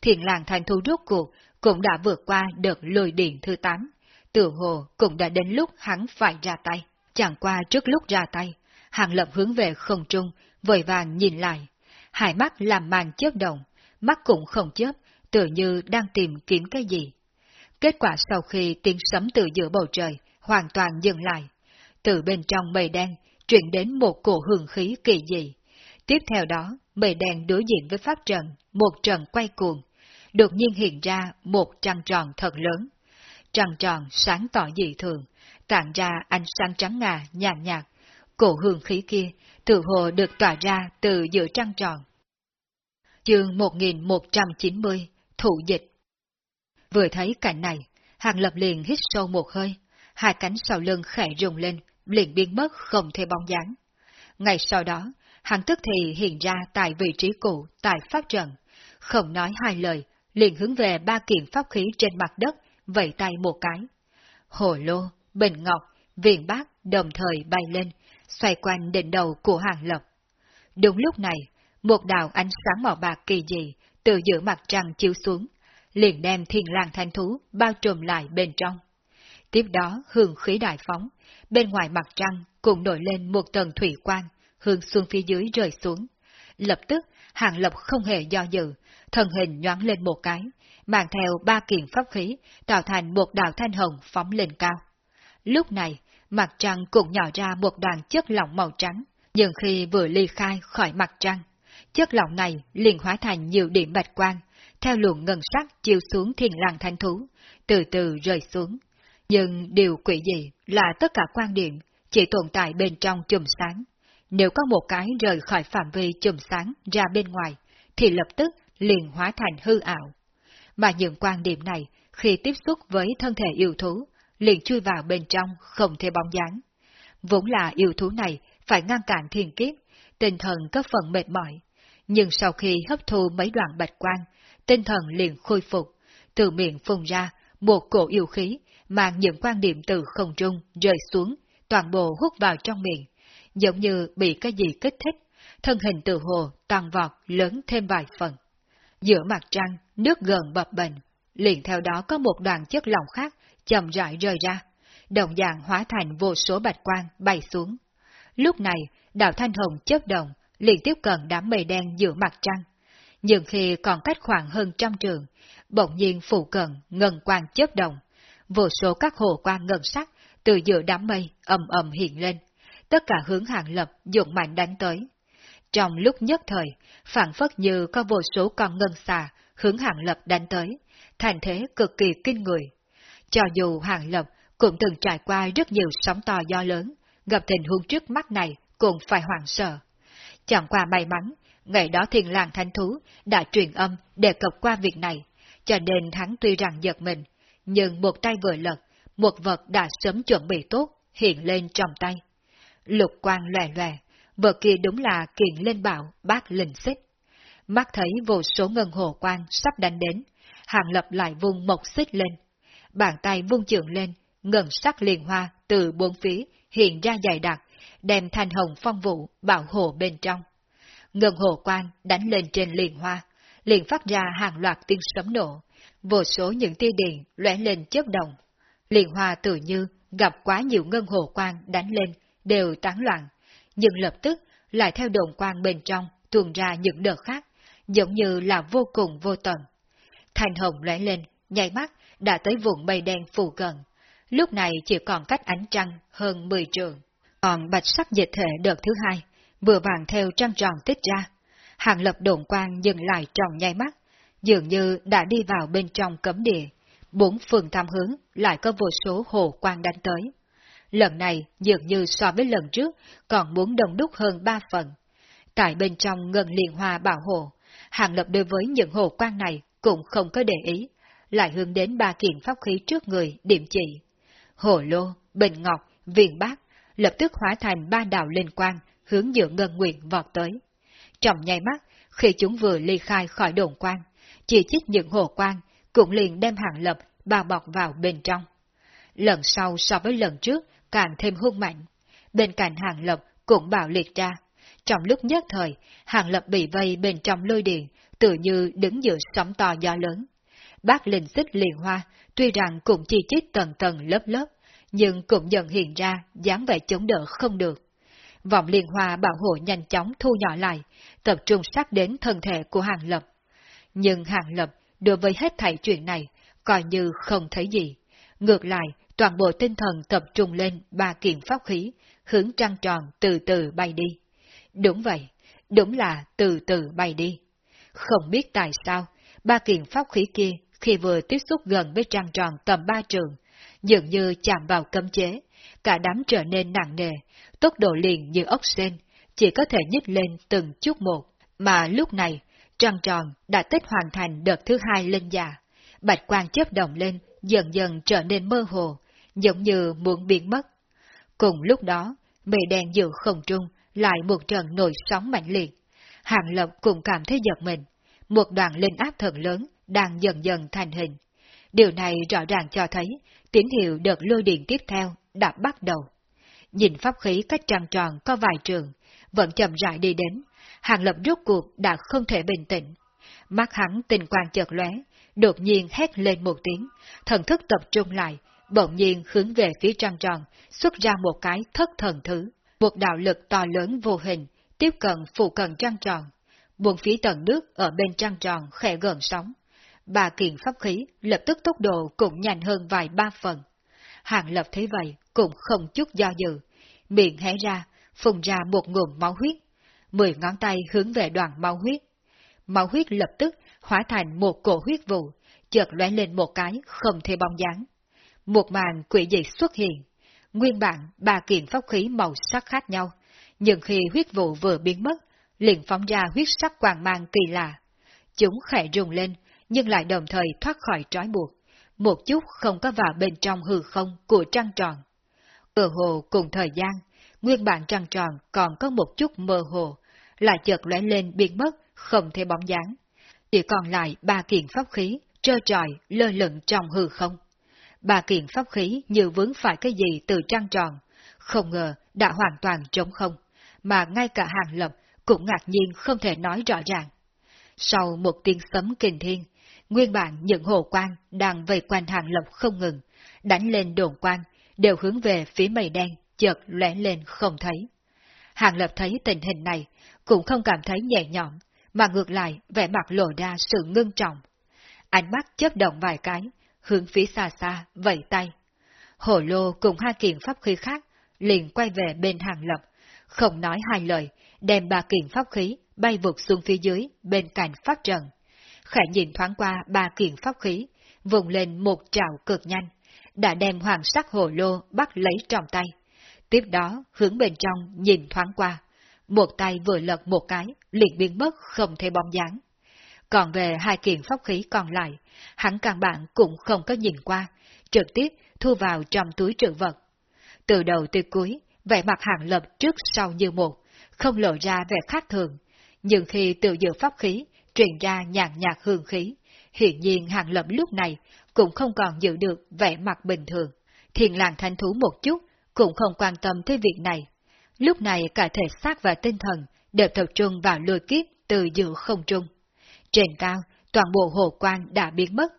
Thiền làng thành thu rốt cuộc cũng đã vượt qua đợt lôi điện thứ 8. Tự hồ cũng đã đến lúc hắn phải ra tay. Chẳng qua trước lúc ra tay, hàng lập hướng về không trung, vội vàng nhìn lại. Hai mắt làm màn chớp động, mắt cũng không chớp, tự như đang tìm kiếm cái gì. Kết quả sau khi tiếng sấm từ giữa bầu trời hoàn toàn dừng lại, từ bên trong mây đen chuyển đến một cổ hương khí kỳ dị. Tiếp theo đó, mây đen đối diện với pháp trận, một trận quay cuồng, đột nhiên hiện ra một trăng tròn thật lớn. Trăng tròn sáng tỏ dị thường, tản ra ánh sáng trắng ngà, nhàn nhạt, cổ hương khí kia tự hồ được tỏa ra từ giữa trăng tròn. Chương 1190 Thủ dịch Vừa thấy cảnh này, Hàng Lập liền hít sâu một hơi, hai cánh sau lưng khẽ rung lên, liền biến mất không thể bóng dáng. Ngày sau đó, hắn tức thì hiện ra tại vị trí cũ tại pháp trận, không nói hai lời, liền hướng về ba kiện pháp khí trên mặt đất, vẫy tay một cái. Hồ lô, bình ngọc, viện bát đồng thời bay lên, xoay quanh đỉnh đầu của hàng lập. Đúng lúc này, một đạo ánh sáng màu bạc kỳ dị từ giữa mặt trăng chiếu xuống, liền đem thiên lang thanh thú bao trùm lại bên trong. Tiếp đó hương khí đại phóng, bên ngoài mặt trăng cũng nổi lên một tầng thủy quang, hướng xuống phía dưới rơi xuống. Lập tức, hàng lập không hề do dự, thân hình nhoáng lên một cái, mang theo ba kiện pháp khí, tạo thành một đạo thanh hồng phóng lên cao. Lúc này, mặt trăng cũng nhỏ ra một đoàn chất lỏng màu trắng, nhưng khi vừa ly khai khỏi mặt trăng, chất lỏng này liền hóa thành nhiều điểm bạch quang, theo luồng ngân sắc chiếu xuống thiên lang thanh thú, từ từ rơi xuống. Nhưng điều quỷ dị là tất cả quan điểm chỉ tồn tại bên trong chùm sáng. Nếu có một cái rời khỏi phạm vi chùm sáng ra bên ngoài, thì lập tức liền hóa thành hư ảo. Mà những quan điểm này, khi tiếp xúc với thân thể yêu thú, liền chui vào bên trong không thể bóng dáng. Vốn là yêu thú này phải ngăn cản thiên kiếp, tinh thần có phần mệt mỏi. Nhưng sau khi hấp thu mấy đoạn bạch quang, tinh thần liền khôi phục, từ miệng phun ra một cổ yêu khí, mang những quan điểm từ không trung rơi xuống, toàn bộ hút vào trong miệng, giống như bị cái gì kích thích, thân hình từ hồ tăng vọt lớn thêm vài phần. Giữa mặt trăng, nước gần bập bềnh, liền theo đó có một đoàn chất lỏng khác chậm rãi rơi ra, đồng dạng hóa thành vô số bạch quang bay xuống. Lúc này, đạo thanh hồng chớp động, liền tiếp cận đám mây đen giữa mặt trăng. Nhưng khi còn cách khoảng hơn trăm trường, bỗng nhiên phụ cận ngân quang chớp động, vô số các hồ quang ngân sắc từ giữa đám mây ầm ầm hiện lên, tất cả hướng hàng lập dụng mạnh đánh tới. Trong lúc nhất thời, phản phất như có vô số con ngân xà hướng hàng lập đánh tới, thành thế cực kỳ kinh người. Cho dù hàng lập cũng từng trải qua rất nhiều sóng to do lớn, gặp tình huống trước mắt này cũng phải hoảng sợ. Chẳng qua may mắn, ngày đó thiên làng thanh thú đã truyền âm đề cập qua việc này, cho nên hắn tuy rằng giật mình, nhưng một tay vừa lật, một vật đã sớm chuẩn bị tốt, hiện lên trong tay. Lục quang lòe lòe, vật kia đúng là kiện lên bảo bác linh xích. Mắt thấy vô số ngân hồ quang sắp đánh đến, hàng lập lại vung một xích lên. Bàn tay vung trường lên, ngân sắc liền hoa từ bốn phía hiện ra dày đặc, đem thanh hồng phong vụ bảo hộ bên trong. Ngân hồ quang đánh lên trên liền hoa, liền phát ra hàng loạt tiếng sấm nổ, vô số những tia điện lóe lên chớp động. Liền hoa tự như gặp quá nhiều ngân hồ quang đánh lên, đều tán loạn, nhưng lập tức lại theo đồn quang bên trong tuôn ra những đợt khác, giống như là vô cùng vô tận. Thành hồng lóe lên, nhảy mắt đã tới vùng mây đen phù gần. Lúc này chỉ còn cách ánh trăng hơn 10 trường. Còn bạch sắc dịch thể đợt thứ hai, vừa vàng theo trăng tròn tích ra. Hàng lập đồn quang dừng lại trong nháy mắt, dường như đã đi vào bên trong cấm địa. Bốn phương tham hướng lại có vô số hồ quang đánh tới. Lần này dường như so với lần trước còn muốn đông đúc hơn ba phần. Tại bên trong ngân liền hoa bảo hộ, hàng lập đối với những hồ quang này cũng không có để ý, lại hướng đến ba kiện pháp khí trước người điểm chỉ. Hồ lô, bình ngọc, viền bát, lập tức hóa thành ba đạo linh quang hướng giữa ngân nguyện vọt tới. Trong nháy mắt, khi chúng vừa ly khai khỏi đồn quang, chỉ chích những hồ quang cũng liền đem hàng lập bao bọc vào bên trong. Lần sau so với lần trước càng thêm hung mạnh. Bên cạnh hàng lập cũng bạo liệt ra. Trong lúc nhất thời, hàng lập bị vây bên trong lôi điện, tự như đứng giữa sóng to gió lớn. Bác linh xích liền hoa, tuy rằng cũng chi chít tầng tầng lớp lớp, nhưng cũng dần hiện ra dáng vẻ chống đỡ không được. Vọng liên hoa bảo hộ nhanh chóng thu nhỏ lại, tập trung sát đến thân thể của hàng lập. Nhưng hàng lập, đối với hết thảy chuyện này, coi như không thấy gì. Ngược lại, toàn bộ tinh thần tập trung lên ba kiện pháp khí, hướng trăng tròn từ từ bay đi. Đúng vậy, đúng là từ từ bay đi. Không biết tại sao, ba kiện pháp khí kia khi vừa tiếp xúc gần với trăng tròn tầm ba trường, dường như chạm vào cấm chế, cả đám trở nên nặng nề, tốc độ liền như ốc sen, chỉ có thể nhích lên từng chút một, mà lúc này, trăng tròn đã tích hoàn thành đợt thứ hai lên già, bạch quang chớp động lên, dần dần trở nên mơ hồ, giống như muốn biến mất. Cùng lúc đó, mây đen giữa không trung lại một trận nổi sóng mạnh liệt. Hàng Lập cũng cảm thấy giật mình, một đoàn linh áp thật lớn đang dần dần thành hình. Điều này rõ ràng cho thấy tín hiệu đợt lôi điện tiếp theo đã bắt đầu. Nhìn pháp khí cách trăng tròn có vài trường, vẫn chậm rãi đi đến, Hàng Lập rốt cuộc đã không thể bình tĩnh. Mắt hắn tình quang chợt lóe, đột nhiên hét lên một tiếng, thần thức tập trung lại, bỗng nhiên hướng về phía trăng tròn, xuất ra một cái thất thần thứ, một đạo lực to lớn vô hình, tiếp cận phụ cận trăng tròn. Buồn phía tầng nước ở bên trăng tròn khẽ gần sóng. Bà kiện pháp khí lập tức tốc độ cũng nhanh hơn vài ba phần. Hàng lập thấy vậy cũng không chút do dự, miệng hé ra, phun ra một ngụm máu huyết. mười ngón tay hướng về đoàn máu huyết. Máu huyết lập tức hóa thành một cổ huyết vụ, chợt lóe lên một cái không thể bóng dáng. Một màn quỷ dị xuất hiện, nguyên bản ba kiện pháp khí màu sắc khác nhau, nhưng khi huyết vụ vừa biến mất, liền phóng ra huyết sắc quang mang kỳ lạ. Chúng khẽ rung lên, nhưng lại đồng thời thoát khỏi trói buộc, một chút không có vào bên trong hư không của trăng tròn. Ở hồ cùng thời gian, nguyên bản trăng tròn còn có một chút mơ hồ, lại chợt lóe lên biến mất, không thể bóng dáng. Chỉ còn lại ba kiện pháp khí, trơ trọi, lơ lửng trong hư không. Ba kiện pháp khí như vướng phải cái gì từ trăng tròn, không ngờ đã hoàn toàn trống không, mà ngay cả hàng lập cũng ngạc nhiên không thể nói rõ ràng. Sau một tiếng sấm kinh thiên, nguyên bản những hồ quang đang vây quanh hàng lộc không ngừng, đánh lên đồn quang đều hướng về phía mây đen, chợt lóe lên không thấy. Hàng lập thấy tình hình này, cũng không cảm thấy nhẹ nhõm, mà ngược lại vẻ mặt lộ ra sự ngưng trọng. Ánh mắt chớp động vài cái, hướng phía xa xa, vẫy tay. Hổ lô cùng hai kiện pháp khí khác, liền quay về bên hàng lập, không nói hai lời, đem ba kiện pháp khí bay vụt xuống phía dưới bên cạnh pháp trần. Khẽ nhìn thoáng qua ba kiện pháp khí, vùng lên một trào cực nhanh, đã đem hoàng sắc hồ lô bắt lấy trong tay. Tiếp đó hướng bên trong nhìn thoáng qua, một tay vừa lật một cái, liền biến mất không thể bóng dáng. Còn về hai kiện pháp khí còn lại, hắn căn bản cũng không có nhìn qua, trực tiếp thu vào trong túi trữ vật. Từ đầu tới cuối, vẻ mặt hàng lập trước sau như một, không lộ ra vẻ khác thường. Nhưng khi tự dự pháp khí, truyền ra nhàn nhạt hương khí, hiện nhiên hàng lập lúc này cũng không còn giữ được vẻ mặt bình thường. Thiền làng thanh thú một chút, cũng không quan tâm tới việc này. Lúc này cả thể xác và tinh thần đều tập trung vào lôi kiếp từ giữa không trung. Trên cao, toàn bộ hồ quan đã biến mất,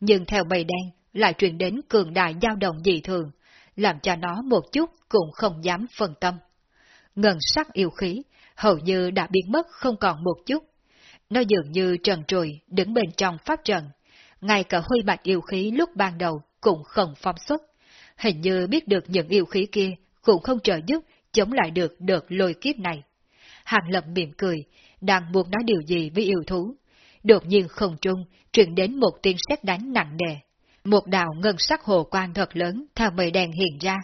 nhưng theo bầy đen lại truyền đến cường đại dao động dị thường, làm cho nó một chút cũng không dám phân tâm. Ngân sắc yêu khí, hầu như đã biến mất không còn một chút. Nó dường như trần trùi đứng bên trong pháp trận, ngay cả huy bạch yêu khí lúc ban đầu cũng không phong xuất. Hình như biết được những yêu khí kia cũng không trợ giúp chống lại được đợt lôi kiếp này. Hàng lập mỉm cười, đang muốn nói điều gì với yêu thú. Đột nhiên không trung, truyền đến một tiếng sét đánh nặng nề. Một đạo ngân sắc hồ quang thật lớn theo mây đèn hiện ra,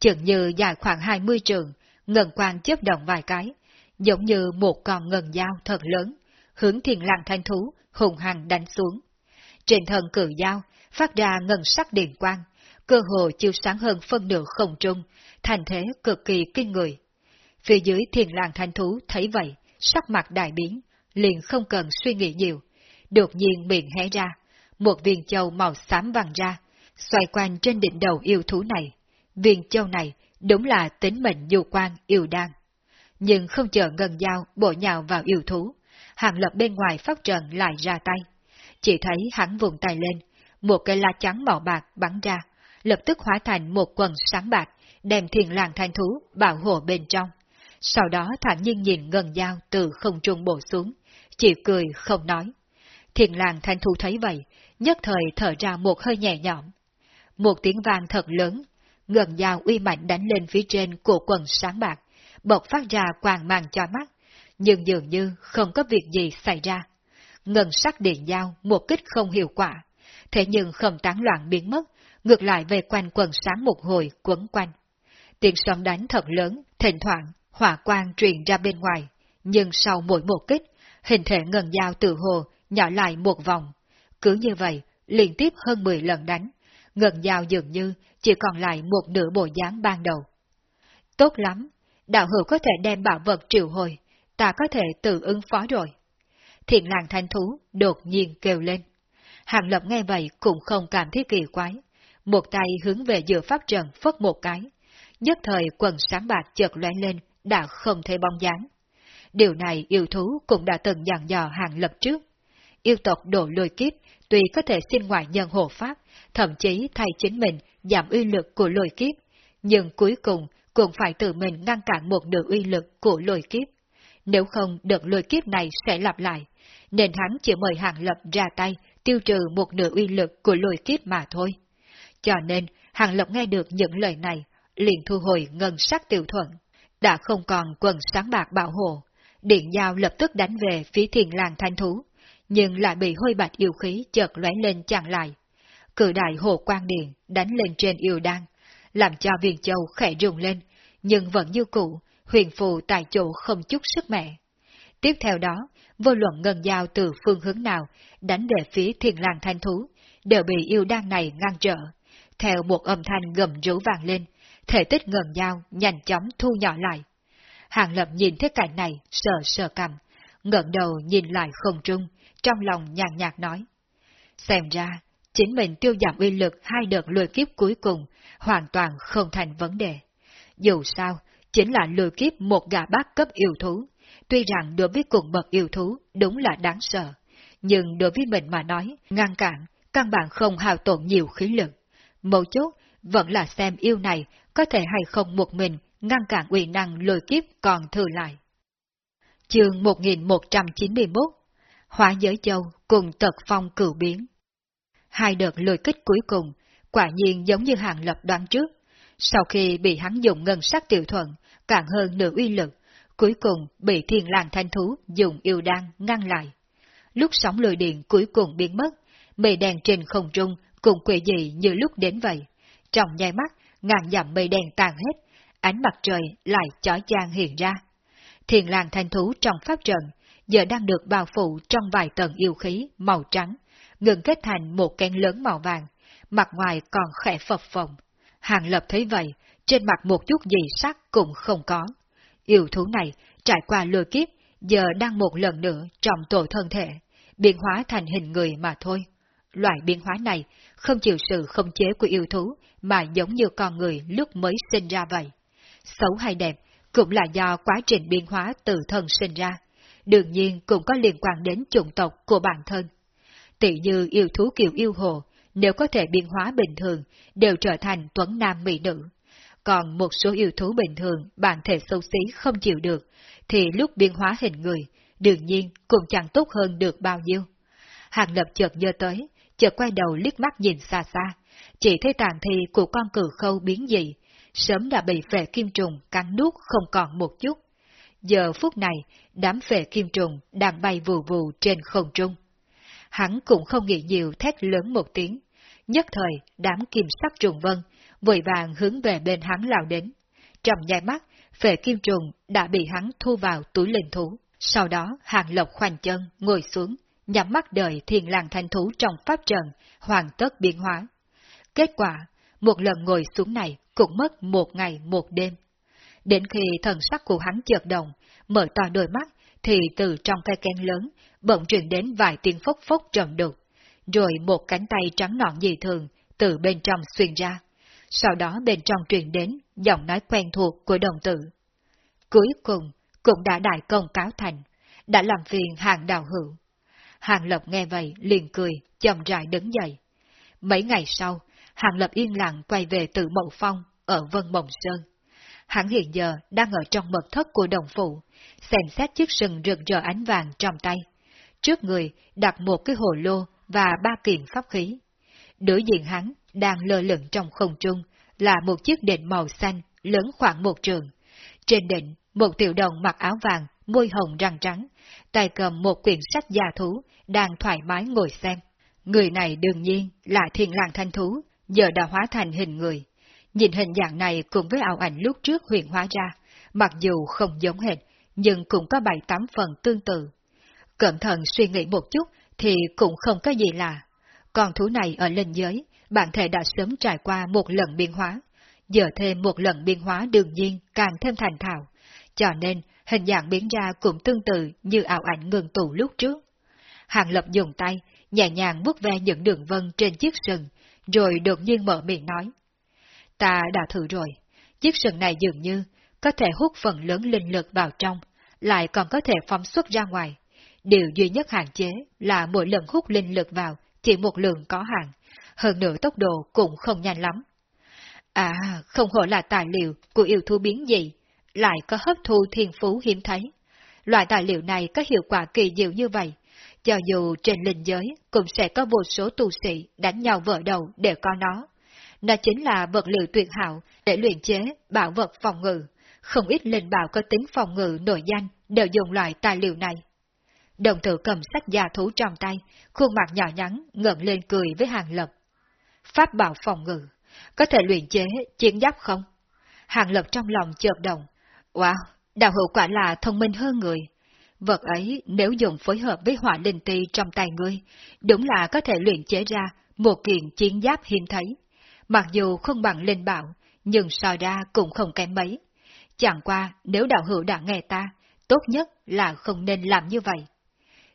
chừng như dài khoảng 20 trường, ngân quang chớp động vài cái, giống như một con ngân dao thật lớn, hướng thiền lang thanh thú, hùng hằng đánh xuống. Trên thân cử dao, phát ra ngân sắc điện quang, cơ hồ chiếu sáng hơn phân nửa không trung, thành thế cực kỳ kinh người. Phía dưới thiền lang thanh thú thấy vậy, sắc mặt đại biến, liền không cần suy nghĩ nhiều. Đột nhiên miệng hé ra, một viên châu màu xám vàng ra, xoay quanh trên đỉnh đầu yêu thú này. Viên châu này đúng là tính mệnh du quan yêu đan. Nhưng không chờ ngân dao bổ nhào vào yêu thú, hàng lập bên ngoài phát trận lại ra tay. Chỉ thấy hắn vùng tay lên, một cây lá trắng màu bạc bắn ra, lập tức hóa thành một quần sáng bạc, đem thiền làng thanh thú bảo hộ bên trong. Sau đó thản nhiên nhìn ngân dao từ không trung bổ xuống, chỉ cười không nói. Thiền làng thanh thú thấy vậy, nhất thời thở ra một hơi nhẹ nhõm. Một tiếng vang thật lớn, ngân dao uy mạnh đánh lên phía trên của quần sáng bạc, bộc phát ra quàng màng cho mắt, nhưng dường như không có việc gì xảy ra. Ngân sắc điện dao một kích không hiệu quả, thế nhưng không tán loạn biến mất, ngược lại về quanh quần sáng một hồi quấn quanh. Tiếng sóng đánh thật lớn, thỉnh thoảng, hỏa quang truyền ra bên ngoài, nhưng sau mỗi một kích, hình thể ngân dao tự hồ nhỏ lại một vòng. Cứ như vậy, liên tiếp hơn 10 lần đánh, ngân dao dường như chỉ còn lại một nửa bộ dáng ban đầu. Tốt lắm, đạo hữu có thể đem bảo vật triệu hồi, ta có thể tự ứng phó rồi. Thiện làng thanh thú đột nhiên kêu lên. Hàng lập nghe vậy cũng không cảm thấy kỳ quái. Một tay hướng về giữa pháp trận phất một cái. Nhất thời quần sáng bạc chợt lóe lên, đã không thể bóng dáng. Điều này yêu thú cũng đã từng dặn dò hàng lập trước. Yêu tộc đổ lôi kiếp tuy có thể xin ngoại nhân hộ pháp, thậm chí thay chính mình giảm uy lực của lôi kiếp, nhưng cuối cùng cũng phải tự mình ngăn cản một nửa uy lực của lôi kiếp. Nếu không đợt lôi kiếp này sẽ lặp lại, nên hắn chỉ mời Hàng Lập ra tay tiêu trừ một nửa uy lực của lôi kiếp mà thôi. Cho nên, Hàng Lập nghe được những lời này, liền thu hồi ngân sắc tiểu thuận, đã không còn quần sáng bạc bảo hộ, điện dao lập tức đánh về phía thiền làng thanh thú, nhưng lại bị hôi bạch yêu khí chợt lóe lên chặn lại. Cử đại hồ quang điện đánh lên trên yêu đan, làm cho viên châu khẽ rùng lên, nhưng vẫn như cũ, huyền phù tại chỗ không chút sức mẹ. Tiếp theo đó, vô luận ngân dao từ phương hướng nào đánh về phía thiền làng thanh thú, đều bị yêu đan này ngăn trở. Theo một âm thanh gầm rú vàng lên, thể tích ngân dao nhanh chóng thu nhỏ lại. Hàng lập nhìn thấy cảnh này, sờ sờ cầm, ngẩng đầu nhìn lại không trung, trong lòng nhàn nhạt nói. Xem ra, chính mình tiêu giảm uy lực hai đợt lùi kiếp cuối cùng, hoàn toàn không thành vấn đề. Dù sao, chính là lừa kiếp một gà bác cấp yêu thú, tuy rằng đối với cùng bậc yêu thú đúng là đáng sợ, nhưng đối với mình mà nói, ngăn cản, căn bản không hao tổn nhiều khí lực. Mấu chốt vẫn là xem yêu này có thể hay không một mình ngăn cản uy năng lừa kiếp còn thừa lại. Chương 1191 Hóa giới châu cùng tật phong cửu biến Hai đợt lùi kích cuối cùng, quả nhiên giống như hàng lập đoán trước. Sau khi bị hắn dùng ngân sắc tiểu thuận, càng hơn nửa uy lực, cuối cùng bị thiên làng thanh thú dùng yêu đan ngăn lại. Lúc sóng lôi điện cuối cùng biến mất, mây đèn trên không trung cùng quỷ dị như lúc đến vậy. Trong nhai mắt, ngàn dặm mây đèn tàn hết, ánh mặt trời lại chói chang hiện ra. Thiền làng thanh thú trong pháp trận, giờ đang được bao phủ trong vài tầng yêu khí màu trắng, ngừng kết thành một kén lớn màu vàng, mặt ngoài còn khẽ phập phồng. Hàng lập thấy vậy, trên mặt một chút gì sắc cũng không có. Yêu thú này trải qua lôi kiếp, giờ đang một lần nữa trong tổ thân thể, biến hóa thành hình người mà thôi. Loại biến hóa này không chịu sự không chế của yêu thú, mà giống như con người lúc mới sinh ra vậy. Xấu hay đẹp cũng là do quá trình biến hóa từ thân sinh ra, đương nhiên cũng có liên quan đến chủng tộc của bản thân. Tỷ như yêu thú kiều yêu hồ, nếu có thể biến hóa bình thường, đều trở thành tuấn nam mỹ nữ. Còn một số yêu thú bình thường, bản thể xấu xí không chịu được, thì lúc biến hóa hình người, đương nhiên cũng chẳng tốt hơn được bao nhiêu. Hàng lập chợt nhớ tới, chợt quay đầu liếc mắt nhìn xa xa, chỉ thấy tàn thi của con cử khâu biến dị, sớm đã bị phệ kim trùng cắn nuốt không còn một chút. Giờ phút này, đám phệ kim trùng đang bay vù vù trên không trung. Hắn cũng không nghĩ nhiều thét lớn một tiếng. Nhất thời, đám kim sắc trùng vân, vội vàng hướng về bên hắn lao đến. Trong nháy mắt, phệ kim trùng đã bị hắn thu vào túi linh thú. Sau đó, hàng lộc khoanh chân, ngồi xuống, nhắm mắt đợi thiền làng thanh thú trong pháp trận, hoàn tất biến hóa. Kết quả, một lần ngồi xuống này cũng mất một ngày một đêm. Đến khi thần sắc của hắn chợt động, mở to đôi mắt, thì từ trong cây kén lớn, bỗng truyền đến vài tiếng phốc phốc trầm đục, rồi một cánh tay trắng nõn dị thường từ bên trong xuyên ra. Sau đó bên trong truyền đến giọng nói quen thuộc của đồng tử. Cuối cùng, cũng đã đại công cáo thành, đã làm phiền hàng đào hữu. Hàng Lập nghe vậy liền cười, chậm rãi đứng dậy. Mấy ngày sau, Hàng Lập yên lặng quay về từ Mậu Phong, ở Vân Mộng Sơn. Hắn hiện giờ đang ở trong mật thất của đồng phụ, xem xét chiếc sừng rực rỡ ánh vàng trong tay. Trước người đặt một cái hồ lô và ba kiện pháp khí. Đối diện hắn đang lơ lửng trong không trung là một chiếc đệm màu xanh lớn khoảng một trường. Trên đỉnh, một tiểu đồng mặc áo vàng, môi hồng răng trắng, tay cầm một quyển sách gia thú, đang thoải mái ngồi xem. Người này đương nhiên là thiên lang thanh thú, giờ đã hóa thành hình người. Nhìn hình dạng này cùng với ảo ảnh lúc trước huyền hóa ra, mặc dù không giống hệt, nhưng cũng có bảy tám phần tương tự. Cẩn thận suy nghĩ một chút thì cũng không có gì lạ. Con thú này ở linh giới, bản thể đã sớm trải qua một lần biến hóa. Giờ thêm một lần biến hóa đương nhiên càng thêm thành thạo, cho nên hình dạng biến ra cũng tương tự như ảo ảnh ngừng tù lúc trước. Hàng Lập dùng tay, nhẹ nhàng bước ve những đường vân trên chiếc sừng, rồi đột nhiên mở miệng nói. Ta đã thử rồi, chiếc sừng này dường như có thể hút phần lớn linh lực vào trong, lại còn có thể phóng xuất ra ngoài. Điều duy nhất hạn chế là mỗi lần hút linh lực vào chỉ một lượng có hạn, hơn nữa tốc độ cũng không nhanh lắm. À, không hổ là tài liệu của yêu thú biến dị, lại có hấp thu thiên phú hiếm thấy. Loại tài liệu này có hiệu quả kỳ diệu như vậy, cho dù trên linh giới cũng sẽ có vô số tu sĩ đánh nhau vỡ đầu để có nó. Nó chính là vật liệu tuyệt hảo để luyện chế bảo vật phòng ngự. Không ít linh bảo có tính phòng ngự nổi danh đều dùng loại tài liệu này. Đồng tử cầm sách gia thú trong tay, khuôn mặt nhỏ nhắn, ngẩng lên cười với hàng lập. Pháp bảo phòng ngự, có thể luyện chế chiến giáp không? Hàng lập trong lòng chợt động. Wow, đạo hữu quả là thông minh hơn người. Vật ấy nếu dùng phối hợp với hỏa linh ti trong tay ngươi, đúng là có thể luyện chế ra một kiện chiến giáp hiếm thấy. Mặc dù không bằng linh bảo, nhưng so ra cũng không kém mấy. Chẳng qua nếu đạo hữu đã nghe ta, tốt nhất là không nên làm như vậy.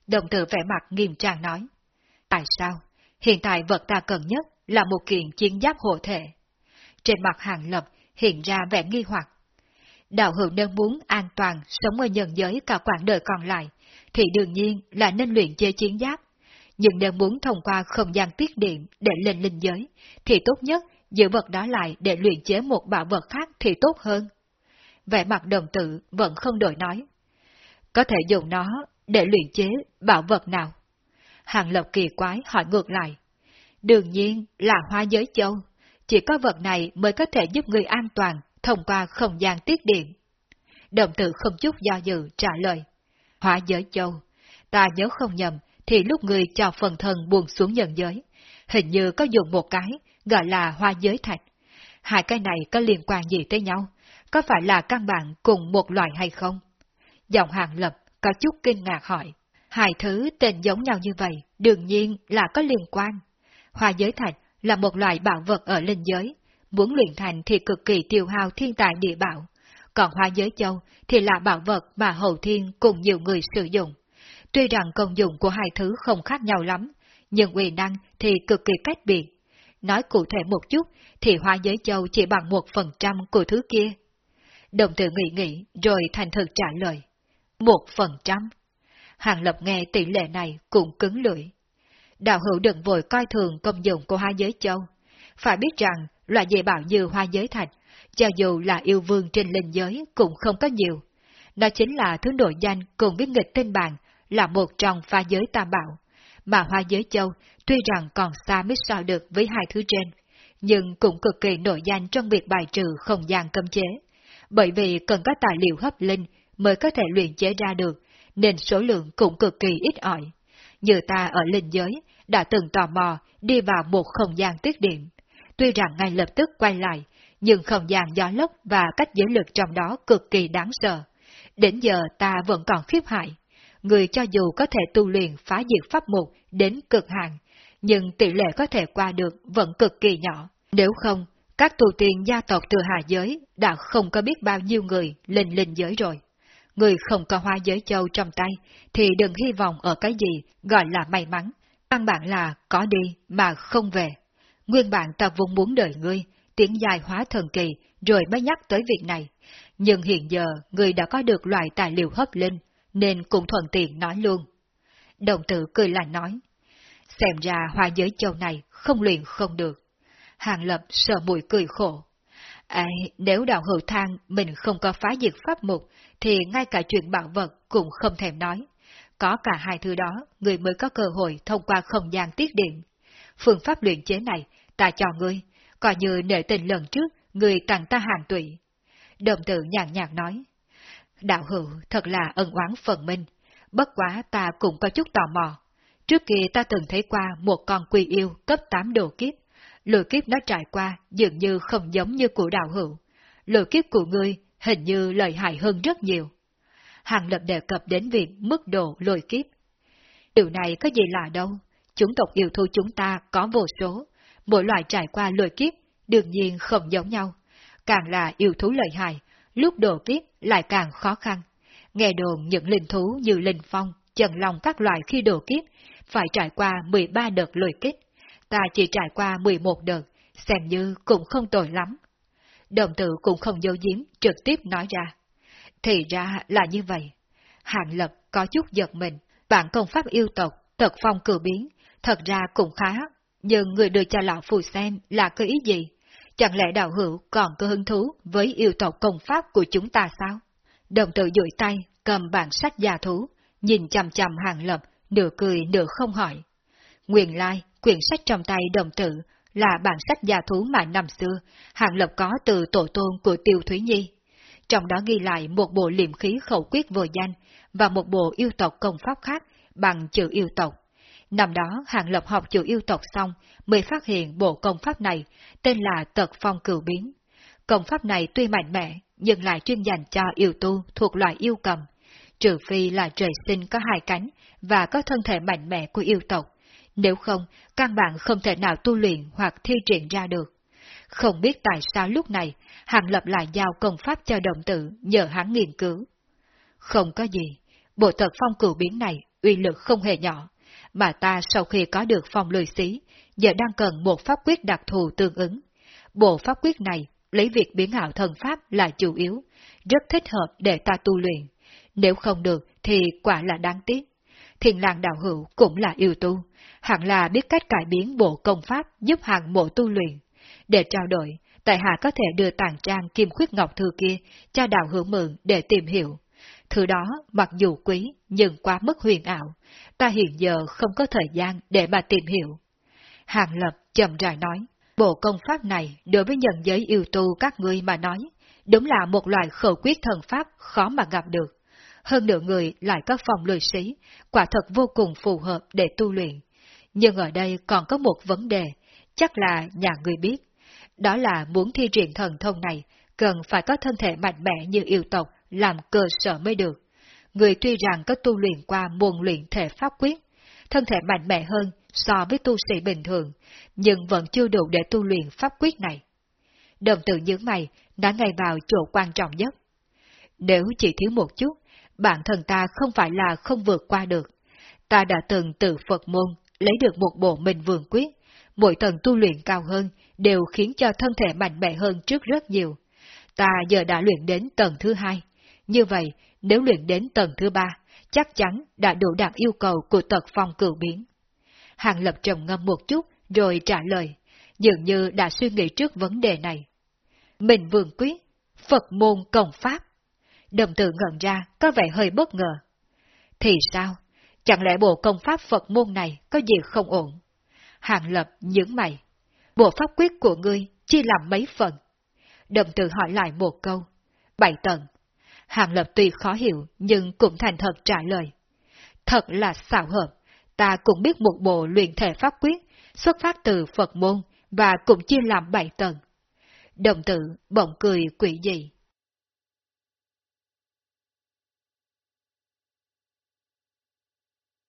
Đồng tử vẻ mặt nghiêm trang nói. Tại sao? Hiện tại vật ta cần nhất là một kiện chiến giáp hộ thể. Trên mặt hàng lập hiện ra vẻ nghi hoặc. Đạo hữu nếu muốn an toàn sống ở nhân giới cả quãng đời còn lại, thì đương nhiên là nên luyện chế chiến giáp. Nhưng nếu muốn thông qua không gian tiết điện để lên linh giới, thì tốt nhất giữ vật đó lại để luyện chế một bảo vật khác thì tốt hơn. Vẻ mặt đồng tử vẫn không đổi nói. Có thể dùng nó để luyện chế bảo vật nào? Hàng Lập kỳ quái hỏi ngược lại. Đương nhiên là hoa giới châu. Chỉ có vật này mới có thể giúp người an toàn thông qua không gian tiết điện. Đồng tử không chút do dự trả lời. Hoa giới châu. Ta nhớ không nhầm thì lúc người cho phần thân buông xuống nhân giới. Hình như có dùng một cái gọi là hoa giới thạch. Hai cái này có liên quan gì tới nhau? Có phải là căn bản cùng một loại hay không? Giọng hàng lập có chút kinh ngạc hỏi. Hai thứ tên giống nhau như vậy, đương nhiên là có liên quan. Hoa giới thạch là một loại bảo vật ở linh giới, muốn luyện thành thì cực kỳ tiêu hao thiên tài địa bảo. Còn hoa giới châu thì là bảo vật mà hậu thiên cùng nhiều người sử dụng. Tuy rằng công dụng của hai thứ không khác nhau lắm, nhưng uy năng thì cực kỳ cách biệt. Nói cụ thể một chút thì hoa giới châu chỉ bằng một phần trăm của thứ kia. Đồng tử nghĩ nghĩ rồi thành thực trả lời. Một phần trăm. Hàng Lập nghe tỷ lệ này cũng cứng lưỡi. Đạo hữu đừng vội coi thường công dụng của hoa giới châu. Phải biết rằng, loại dị bảo như hoa giới thạch, cho dù là yêu vương trên linh giới cũng không có nhiều. Nó chính là thứ nội danh cùng với nghịch tinh bàn, là một trong pha giới tam bảo. Mà hoa giới châu tuy rằng còn xa mới so được với hai thứ trên, nhưng cũng cực kỳ nội danh trong việc bài trừ không gian cấm chế. Bởi vì cần có tài liệu hấp linh mới có thể luyện chế ra được, nên số lượng cũng cực kỳ ít ỏi. Như ta ở linh giới, đã từng tò mò đi vào một không gian tiết điện. Tuy rằng ngay lập tức quay lại, nhưng không gian gió lốc và cách giới lực trong đó cực kỳ đáng sợ. Đến giờ ta vẫn còn khiếp hại. Người cho dù có thể tu luyện phá diệt pháp mục đến cực hạn, nhưng tỷ lệ có thể qua được vẫn cực kỳ nhỏ. Nếu không, các tu tiên gia tộc từ hạ giới đã không có biết bao nhiêu người lên linh giới rồi người không có hoa giới châu trong tay, thì đừng hy vọng ở cái gì gọi là may mắn. Căn bản là có đi mà không về. Nguyên bản ta vốn muốn đợi ngươi, tiếng dài hóa thần kỳ, rồi mới nhắc tới việc này. Nhưng hiện giờ ngươi đã có được loại tài liệu hấp linh, nên cũng thuận tiện nói luôn. Đồng tử cười lạnh nói, xem ra hoa giới châu này không luyện không được. Hàng lập sợ mũi cười khổ. À, nếu đạo hữu thang mình không có phá diệt pháp mục, thì ngay cả chuyện bảo vật cũng không thèm nói. Có cả hai thứ đó, người mới có cơ hội thông qua không gian tiết điện. Phương pháp luyện chế này, ta cho ngươi, coi như nể tình lần trước, người tặng ta hàng tụy. Đồng tử nhàn nhạt nói, đạo hữu thật là ân oán phần minh, bất quá ta cũng có chút tò mò. Trước kia ta từng thấy qua một con quy yêu cấp 8 độ kiếp, lừa kiếp nó trải qua dường như không giống như của đạo hữu. Lừa kiếp của ngươi hình như lợi hại hơn rất nhiều. Hàng lập đề cập đến việc mức độ lôi kiếp. Điều này có gì lạ đâu, chúng tộc yêu thú chúng ta có vô số, mỗi loại trải qua lôi kiếp đương nhiên không giống nhau. Càng là yêu thú lợi hại, lúc độ kiếp lại càng khó khăn. Nghe đồn những linh thú như linh phong, trần lòng các loại khi độ kiếp, phải trải qua 13 đợt lôi kiếp. Ta chỉ trải qua 11 đợt, xem như cũng không tồi lắm. Đồng tử cũng không dấu giếm, trực tiếp nói ra. Thì ra là như vậy. Hạng lập có chút giật mình, bản công pháp yêu tộc, thật phong cử biến, thật ra cũng khá, nhưng người đưa cho lão phù xem là có ý gì? Chẳng lẽ đạo hữu còn có hứng thú với yêu tộc công pháp của chúng ta sao? Đồng tử duỗi tay, cầm bản sách gia thú, nhìn chằm chằm hàng lập, nửa cười nửa không hỏi. Nguyên lai, quyển sách trong tay đồng tử là bản sách gia thú mà năm xưa, Hàng Lập có từ tổ tôn của Tiêu Thúy Nhi trong đó ghi lại một bộ liệm khí khẩu quyết vô danh và một bộ yêu tộc công pháp khác bằng chữ yêu tộc. Năm đó Hàng Lập học chữ yêu tộc xong mới phát hiện bộ công pháp này tên là Tật Phong Cửu Biến. Công pháp này tuy mạnh mẽ nhưng lại chuyên dành cho yêu tu thuộc loại yêu cầm, trừ phi là trời sinh có hai cánh và có thân thể mạnh mẽ của yêu tộc, nếu không, căn bản không thể nào tu luyện hoặc thi triển ra được. Không biết tại sao lúc này, Hàng Lập lại giao công pháp cho đồng tử nhờ hắn nghiên cứu. Không có gì, bộ tật phong cửu biến này uy lực không hề nhỏ, mà ta sau khi có được phong lười xí, giờ đang cần một pháp quyết đặc thù tương ứng. Bộ pháp quyết này lấy việc biến ảo thần pháp là chủ yếu, rất thích hợp để ta tu luyện. Nếu không được thì quả là đáng tiếc. Thiền làng đạo hữu cũng là yêu tu, hẳn là biết cách cải biến bộ công pháp giúp hàng mộ tu luyện. Để trao đổi, tại hạ có thể đưa tàng trang kim khuyết ngọc thư kia cho đạo hữu mượn để tìm hiểu. Thứ đó mặc dù quý nhưng quá mức huyền ảo, ta hiện giờ không có thời gian để mà tìm hiểu. Hàng Lập chậm rãi nói, bộ công pháp này đối với nhân giới yêu tu các ngươi mà nói, đúng là một loại khẩu quyết thần pháp khó mà gặp được. Hơn nữa người lại có phòng lười sĩ, quả thật vô cùng phù hợp để tu luyện. Nhưng ở đây còn có một vấn đề, chắc là nhà người biết. Đó là muốn thi triển thần thông này, cần phải có thân thể mạnh mẽ như yêu tộc làm cơ sở mới được. Người tuy rằng có tu luyện qua môn luyện thể pháp quyết, thân thể mạnh mẽ hơn so với tu sĩ bình thường, nhưng vẫn chưa đủ để tu luyện pháp quyết này. Đồng tử nhướng mày, đã ngay vào chỗ quan trọng nhất. Nếu chỉ thiếu một chút, bản thân ta không phải là không vượt qua được. Ta đã từng từ Phật môn lấy được một bộ mình vườn quyết, mỗi tầng tu luyện cao hơn đều khiến cho thân thể mạnh mẽ hơn trước rất nhiều. Ta giờ đã luyện đến tầng thứ hai. Như vậy, nếu luyện đến tầng thứ ba, chắc chắn đã đủ đạt yêu cầu của tật phong cửu biến. Hàng lập trầm ngâm một chút, rồi trả lời, dường như đã suy nghĩ trước vấn đề này. Mình vườn quyết, Phật môn công pháp. Đồng tử ngẩn ra, có vẻ hơi bất ngờ. Thì sao? Chẳng lẽ bộ công pháp Phật môn này có gì không ổn? Hàng lập nhướng mày. Bộ pháp quyết của ngươi chia làm mấy phần? Đồng tử hỏi lại một câu. Bảy tầng. Hàng lập tuy khó hiểu nhưng cũng thành thật trả lời. Thật là xảo hợp, ta cũng biết một bộ luyện thể pháp quyết xuất phát từ Phật môn và cũng chia làm bảy tầng. Đồng tử bỗng cười quỷ dị.